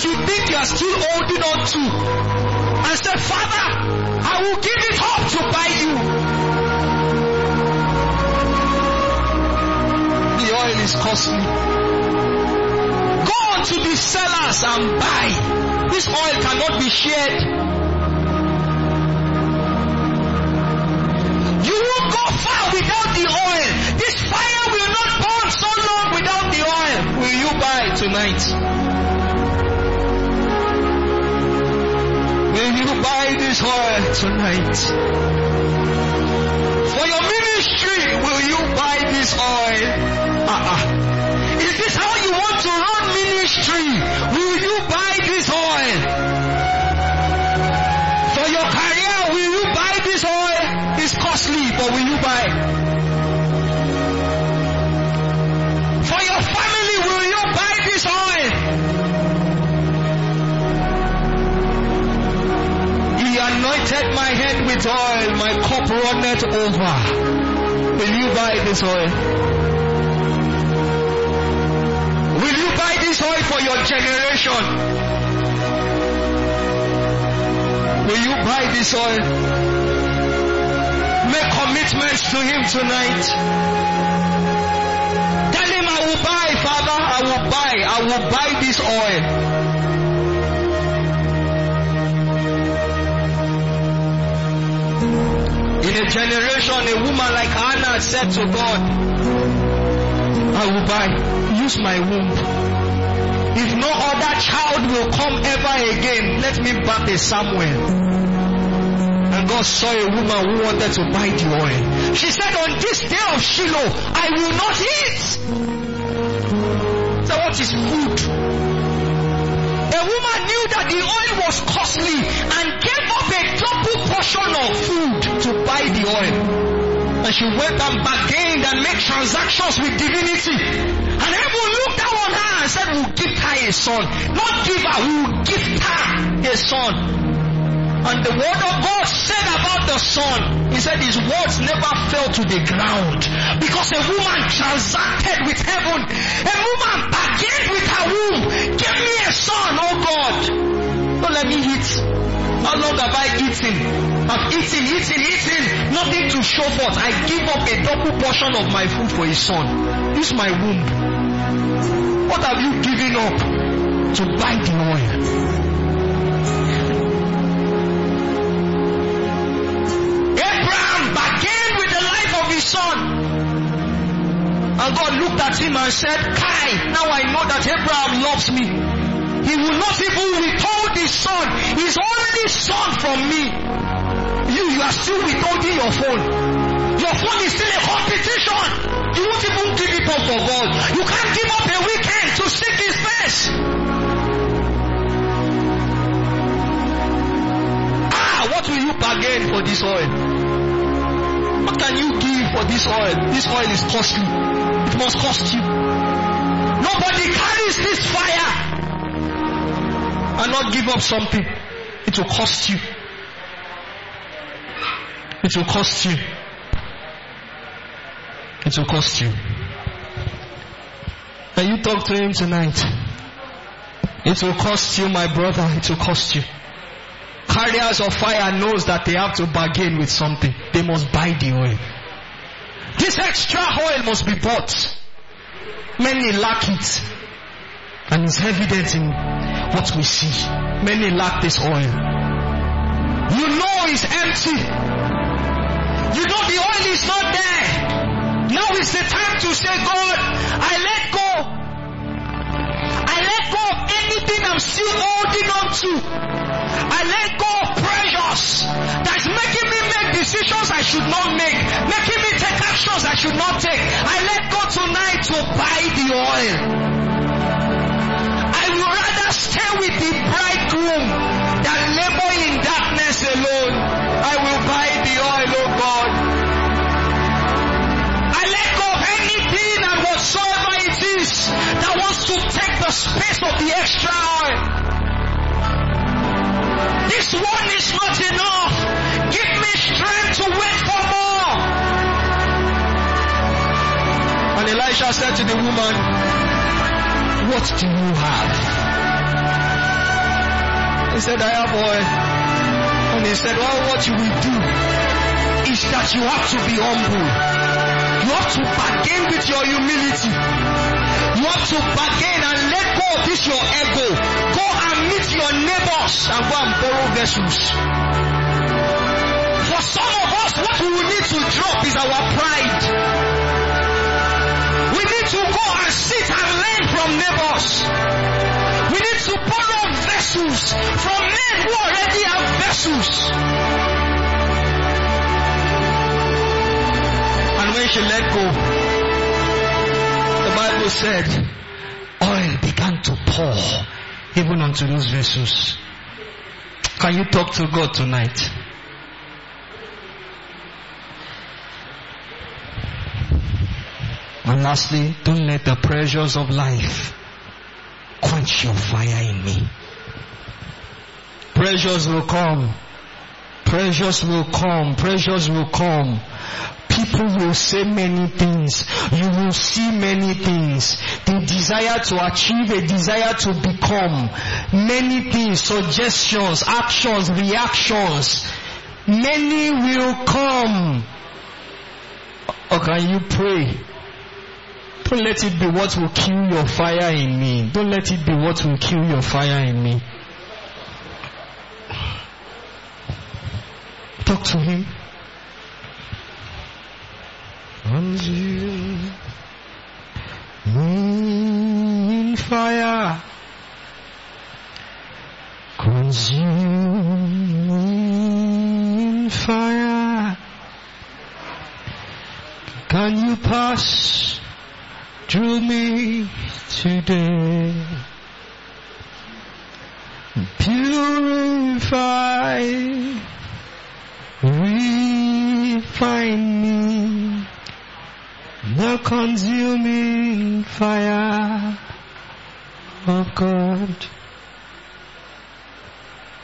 You think you are still holding on to and said, Father, I will give it up to buy you. The oil is costly. Go on to the sellers and buy. This oil cannot be shared. You won't go far without the oil. This fire will not burn so long without the oil. Will you buy tonight? Will you buy this oil tonight? For your ministry, will you buy this oil? Uh-uh. Is this how you want to run ministry? Will you buy this oil? With oil, my cup runneth over. Will you buy this oil? Will you buy this oil for your generation? Will you buy this oil? Make commitments to Him tonight. Tell Him, I will buy, Father, I will buy, I will buy this oil. In a generation, a woman like Hannah said to God, I will buy, use my womb. If no other child will come ever again, let me back a Samuel. And God saw a woman who wanted to buy the oil. She said, On this day of Shiloh, I will not eat. So, what is food? Knew that the oil was costly and gave up a double portion of food to buy the oil. And she went and bargained and made transactions with divinity. And heaven looked down on her and said, We'll give her a son. Not give her, we will give her a son. And the word of God said about the son, he said his words never fell to the ground. Because a woman transacted with heaven. A woman bargained with her womb. Give me a son, oh God. Don't let me eat. How long have I eaten? I've eaten, eaten, eaten. Nothing to show forth. I give up a double portion of my food for a son. Use my womb. What have you given up to buy the oil? Son. And God looked at him and said, Kai, now I know that Abraham loves me. He will not even withhold his son, his only son from me. You, you are still withholding your phone. Your phone is still a competition. You won't even give it up for God. You can't give up a weekend to seek his face. Ah, what will you bargain for this oil? What can you give for this oil? This oil is costly. It must cost you. Nobody carries this fire and not give up something. It will cost you. It will cost you. It will cost you. Can you talk to him tonight? It will cost you, my brother. It will cost you. Carriers of fire knows that they have to bargain with something. They must buy the oil. This extra oil must be bought. Many lack it. And it's evident in what we see. Many lack this oil. You know it's empty. You know the oil is not there. Now is the time to say, God, I let go. I let go of anything I'm still holding on to. I let go of pressures that's making me make decisions I should not make, making me take actions I should not take. I let go tonight to buy the oil. Space of the extra oil. This one is not enough. Give me strength to wait for more. And Elisha said to the woman, What do you have? He said, I have oil. And he said, well, what you will do is that you have to be humble. You have to bargain with your humility. You have to bargain and let of this your ego. Go and meet your neighbors and go and borrow vessels. For some of us, what we need to drop is our pride. We need to go and sit and learn from neighbors. We need to borrow vessels from men who already have vessels. And when she let go, the Bible said, began to pour even onto those vessels. Can you talk to God tonight? And lastly, don't let the pressures of life quench your fire in me. Pressures will come. Pressures will come. Pressures will come. People will say many things. You will see many things. The desire to achieve, a desire to become. Many things, suggestions, actions, reactions. Many will come. Or can you pray? Don't let it be what will kill your fire in me. Don't let it be what will kill your fire in me. Talk to him. Consume me in fire. Consume me in fire. Can you pass through me today? Purify, refine me, the consuming fire of God.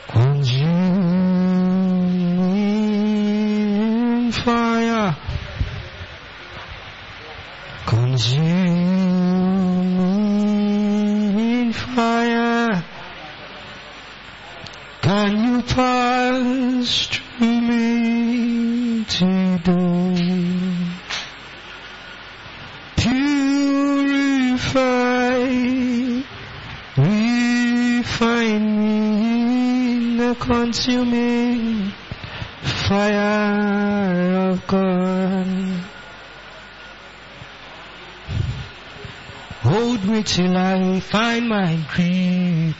Consuming fire. Consuming consuming fire of God. Hold me till I find my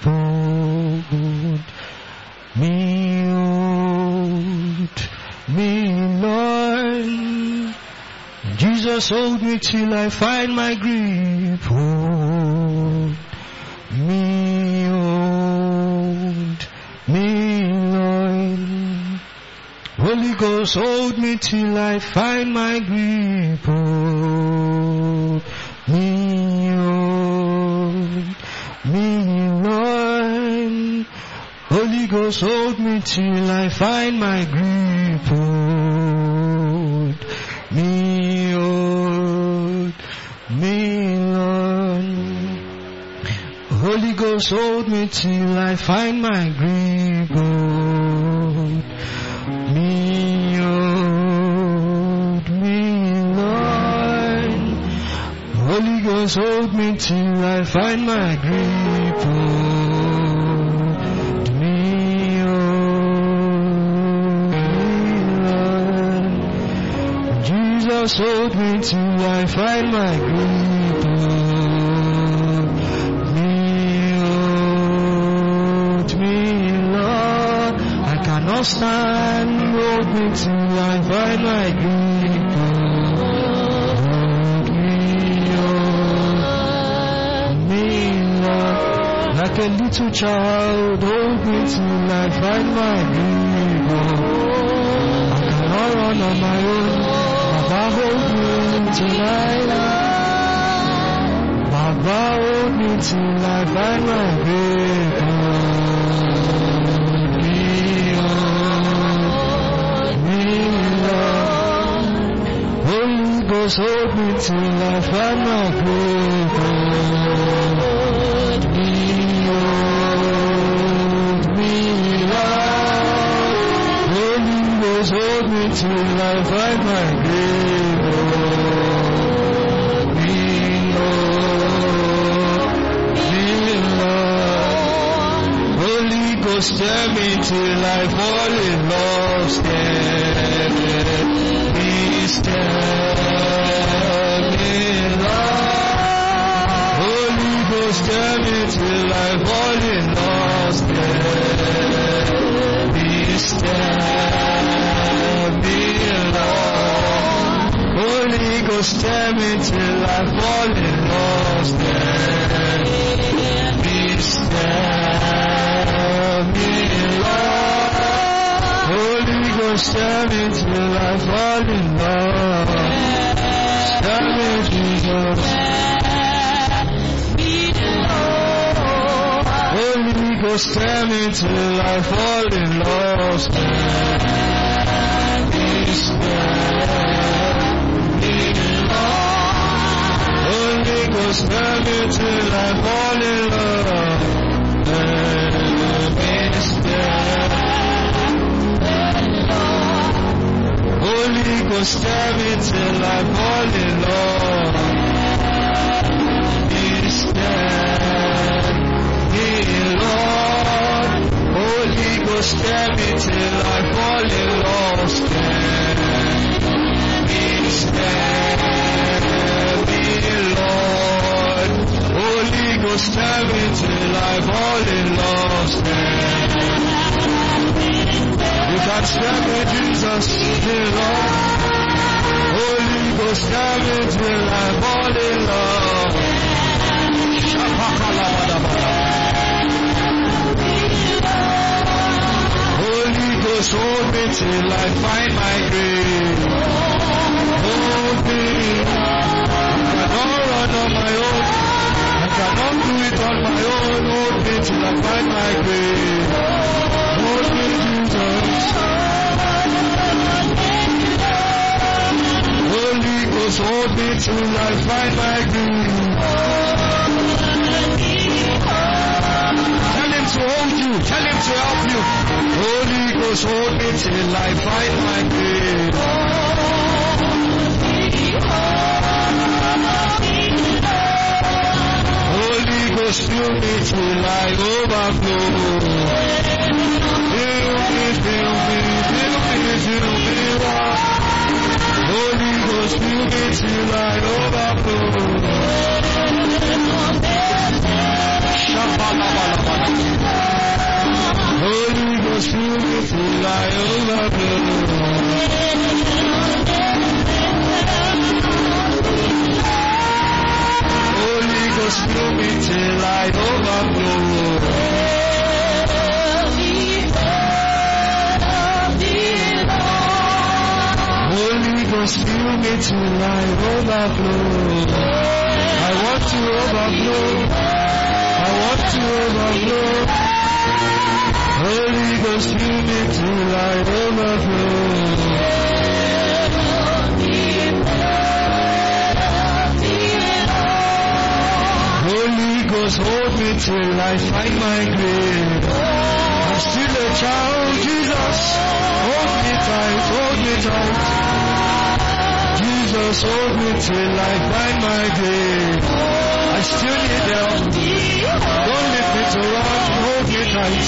hold me, hold me, Lord. Jesus, hold me till I find my grip, hold Ghost, hold me till I find my grip, hold me, hold me, Lord. Holy Ghost, hold me till I find my grip, hold me, hold me, Lord. Holy Ghost, hold me till I find my Ghost, hold me till I find my grip, hold me, Lord. Jesus, hold me till I find my grip, hold me, oh. hold me, Lord. I cannot stand, hold me till I find my grip, a little child, hold me till I find my grip, I cannot run on my own, Baba hold me till I Baba hold me till find my. Hold me, hold me, hold me till I find my grip. Hold me, hold me, I find my grave. Oh, me, Lord, me, Lord. Holy Ghost, stir me till I fall in love. Stir me, stir me, Lord. Holy Ghost, stir me till I Stir me till I fall in love. Stir me, stir me, Lord. Holy Ghost, stir me till I fall in love. Stir me, Jesus. Holy Ghost, stir me till I fall in love. Stir me, Ghost, stir me till I fall in love. Holy Ghost, stir me till I fall in love. Be stir me, Lord. Holy Ghost, stir me till I fall in love. Me, stir me, Lord. Me till I fall in love. Stir you can stir me, Jesus, till Lord. Holy Ghost, stir me till I fall in love. Holy Ghost, hold me till I find my grave. Hold me. I cannot run on my own. Cannot do it on my own. Hold me till I find my grave. Hold me, Jesus. Holy Ghost, hold me till I find my grave. Tell him to hold you. Tell him to help you. Holy Ghost, hold me till I find my grave. Ghost, fill me. Fill me, fill me, fill me, Lord. Holy Ghost, fill me till I overflow. Holy Ghost, fill me till I overflow. Me till I overflow. I want to overflow. I want to overflow. Holy Ghost, fill me till I overflow. Holy Ghost, hold me till I find my grave. I'm still a child, Jesus. Hold me tight, hold me tight. Jesus, hold me till I find my grave. I still need help. Don't let me to run, hold me tight.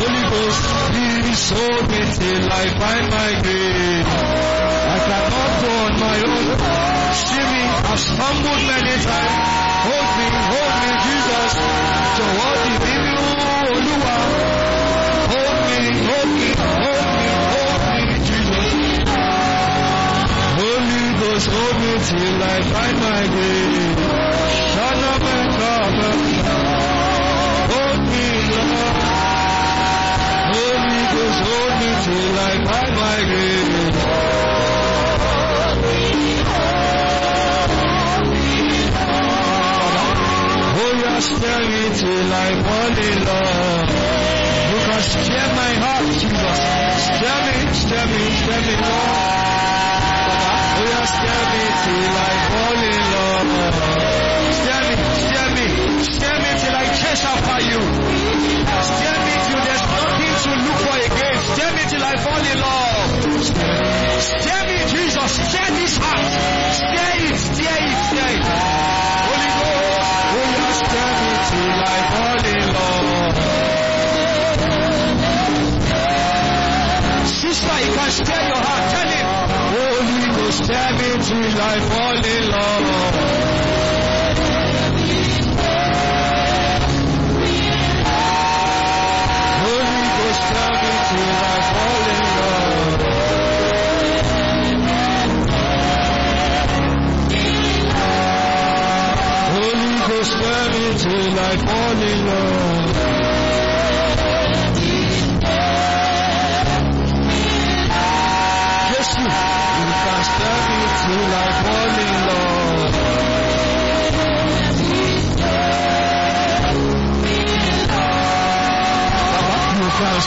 Holy Ghost, please hold me till I find my grave. I cannot go on my own. See me, I've stumbled many times. Hold me, hold me, Jesus. Jọ̀wọ́ di mímú Olúwa. Hold me, hold me, hold me, Holy hold me till I find my grave. Shut up and cover. Hold me, Lord. Holy Ghost, hold me till I find my grave. Oh, yes, stir me till I fall in love. You can stir my heart, Jesus. Stir me, stir me, stir me, Lord. Oh, yes, stir me till I fall in love. Stir me, stir me, stir me till I chase after you. Stir me till there's nothing to look for again. Stir me till I fall in love. Stir me, Jesus. Stir this heart. Stir it, stir it, stir it. Holy Ghost, will you stir me till I fall in love? Sister, you can stir your heart. Tell him, Holy Ghost, stir me till I fall in love. Holy Ghost, stir me till I fall in love. Holy Ghost, stir me till I fall in love.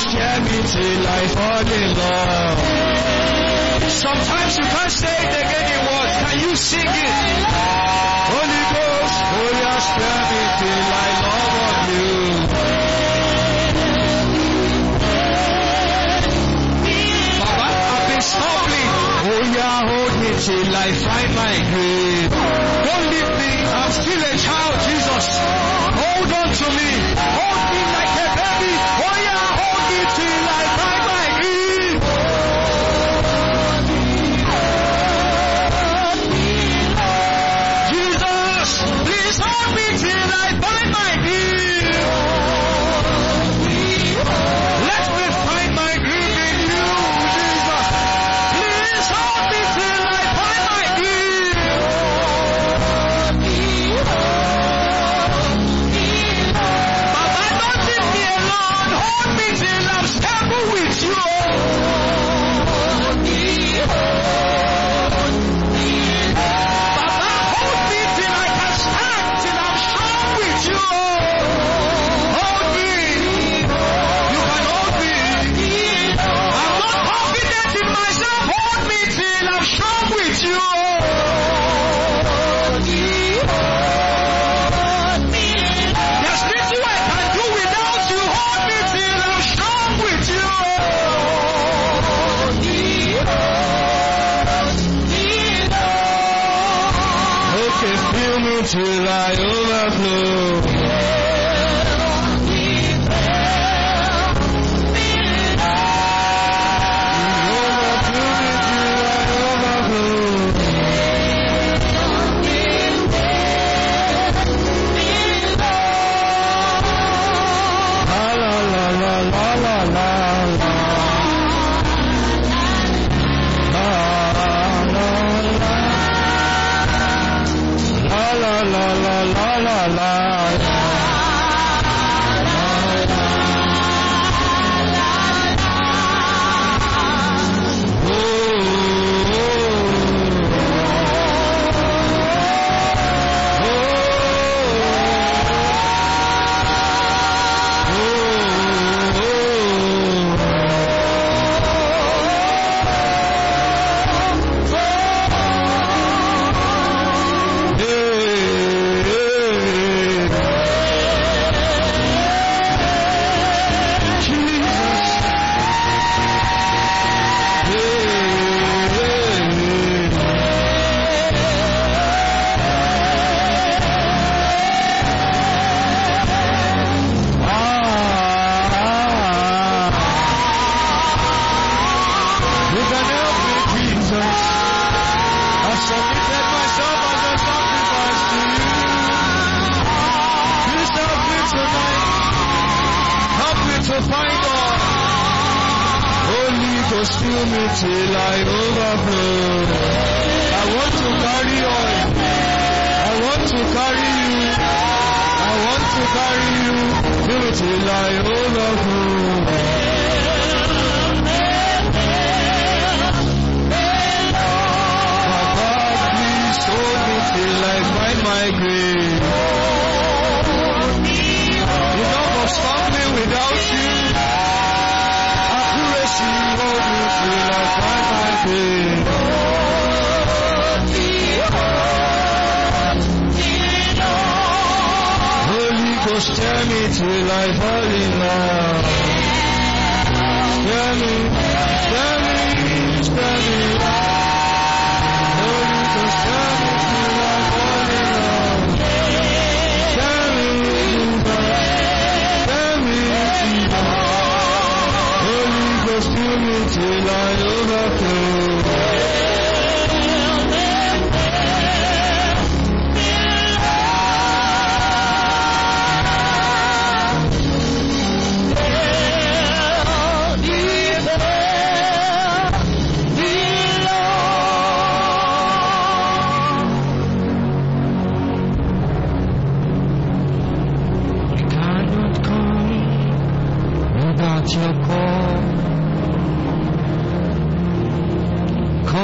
Hear me till I fall in love. Sometimes you can't say it again in words. Can you sing it? Holy Ghost, oh yes, hear me till I love on you. Baba, I've been stumbling. Oh yeah, hold me till I find my grave. Don't leave me, I'm still a child, Jesus.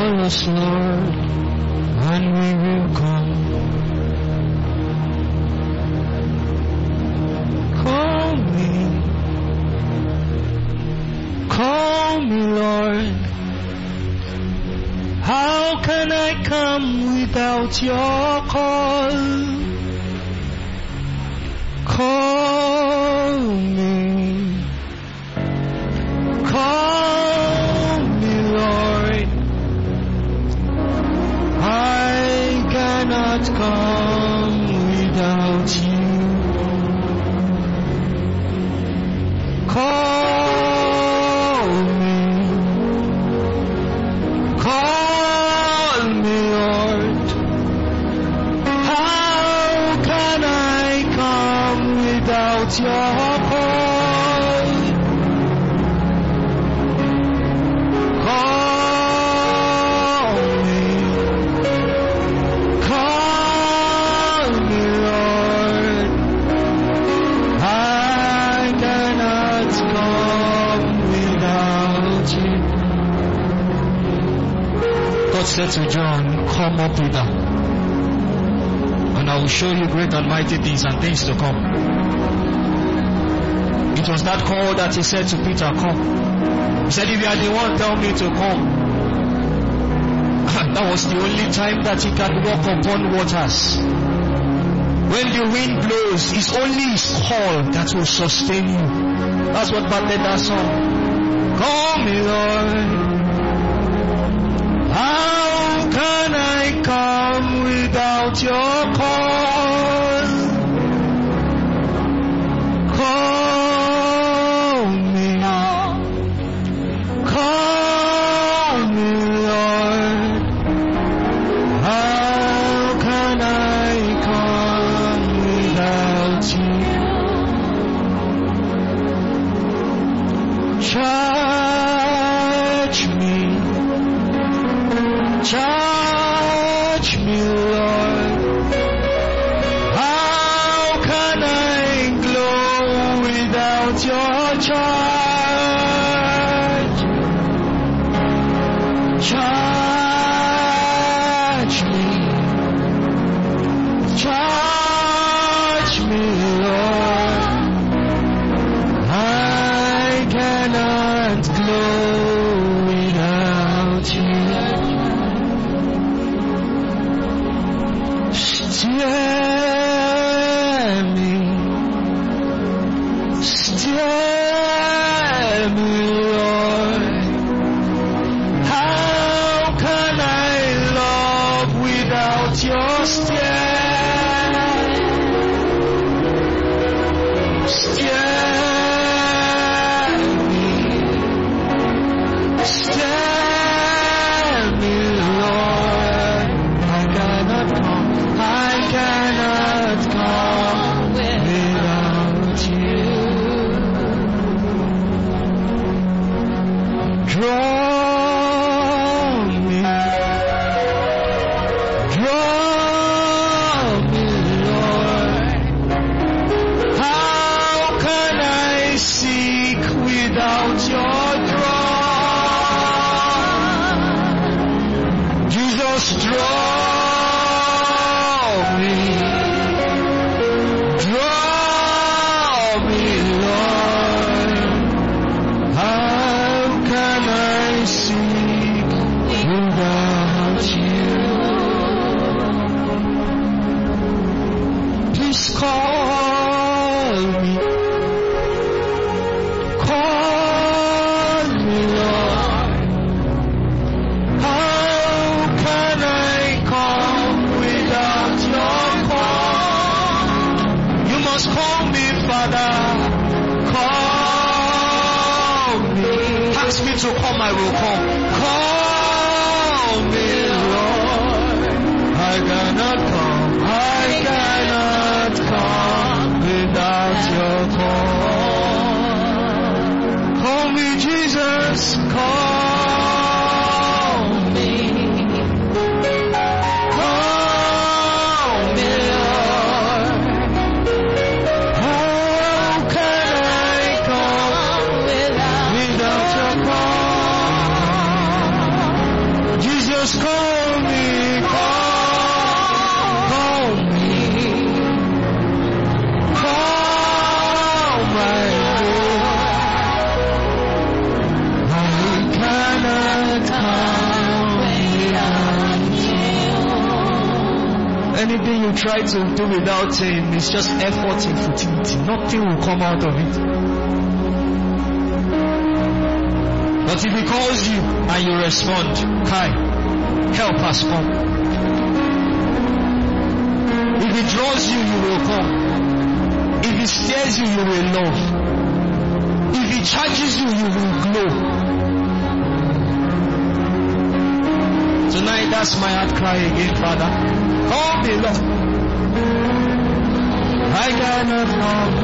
Call us, Lord, and we will come. Call me, call me, Lord. How can I come without your call? Call me, call cannot come without you. Call said to John, Come up, Peter and I will show you great and mighty things and things to come. It was that call that he said to Peter, Come. He said, If you are the one, tell me to come. that was the only time that he can walk upon waters. When the wind blows, it's only his call that will sustain you. That's what Bethesda song. Call me, Lord. How can I come without your call? Steer is just effort and futility. Nothing will come out of it. But if he calls you and you respond, Kai, help us come. If he draws you, you will come. If he stares you, you will love. If he charges you, you will glow. Tonight, that's my heart again, Father. Call me, Lord. I cannot come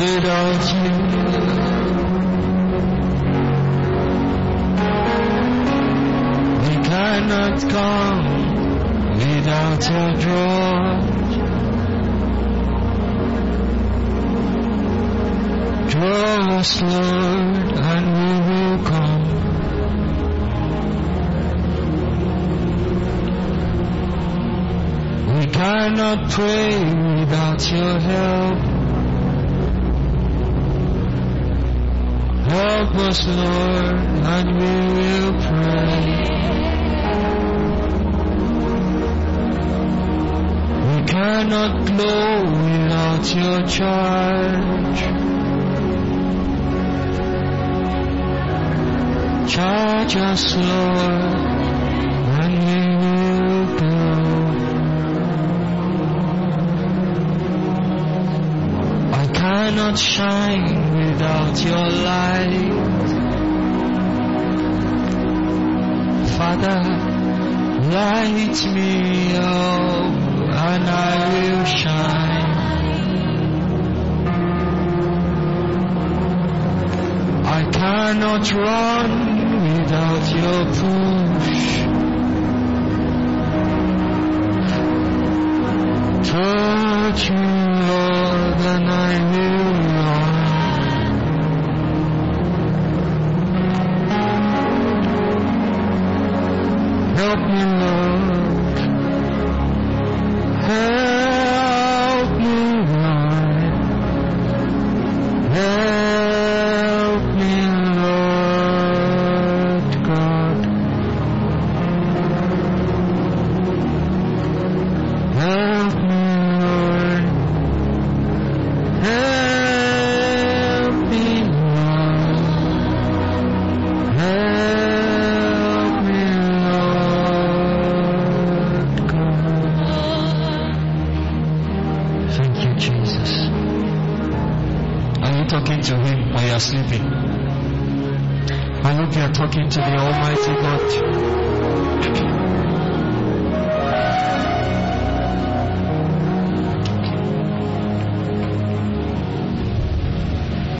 without you. We cannot come without your draw. Draw us, Lord, and we will come. Cannot pray without your help. Help us, Lord, and we will pray. We cannot glow without your charge. Charge us, Lord, cannot shine without your light. Father, light me up and I will shine. I cannot run without your push. Touch me,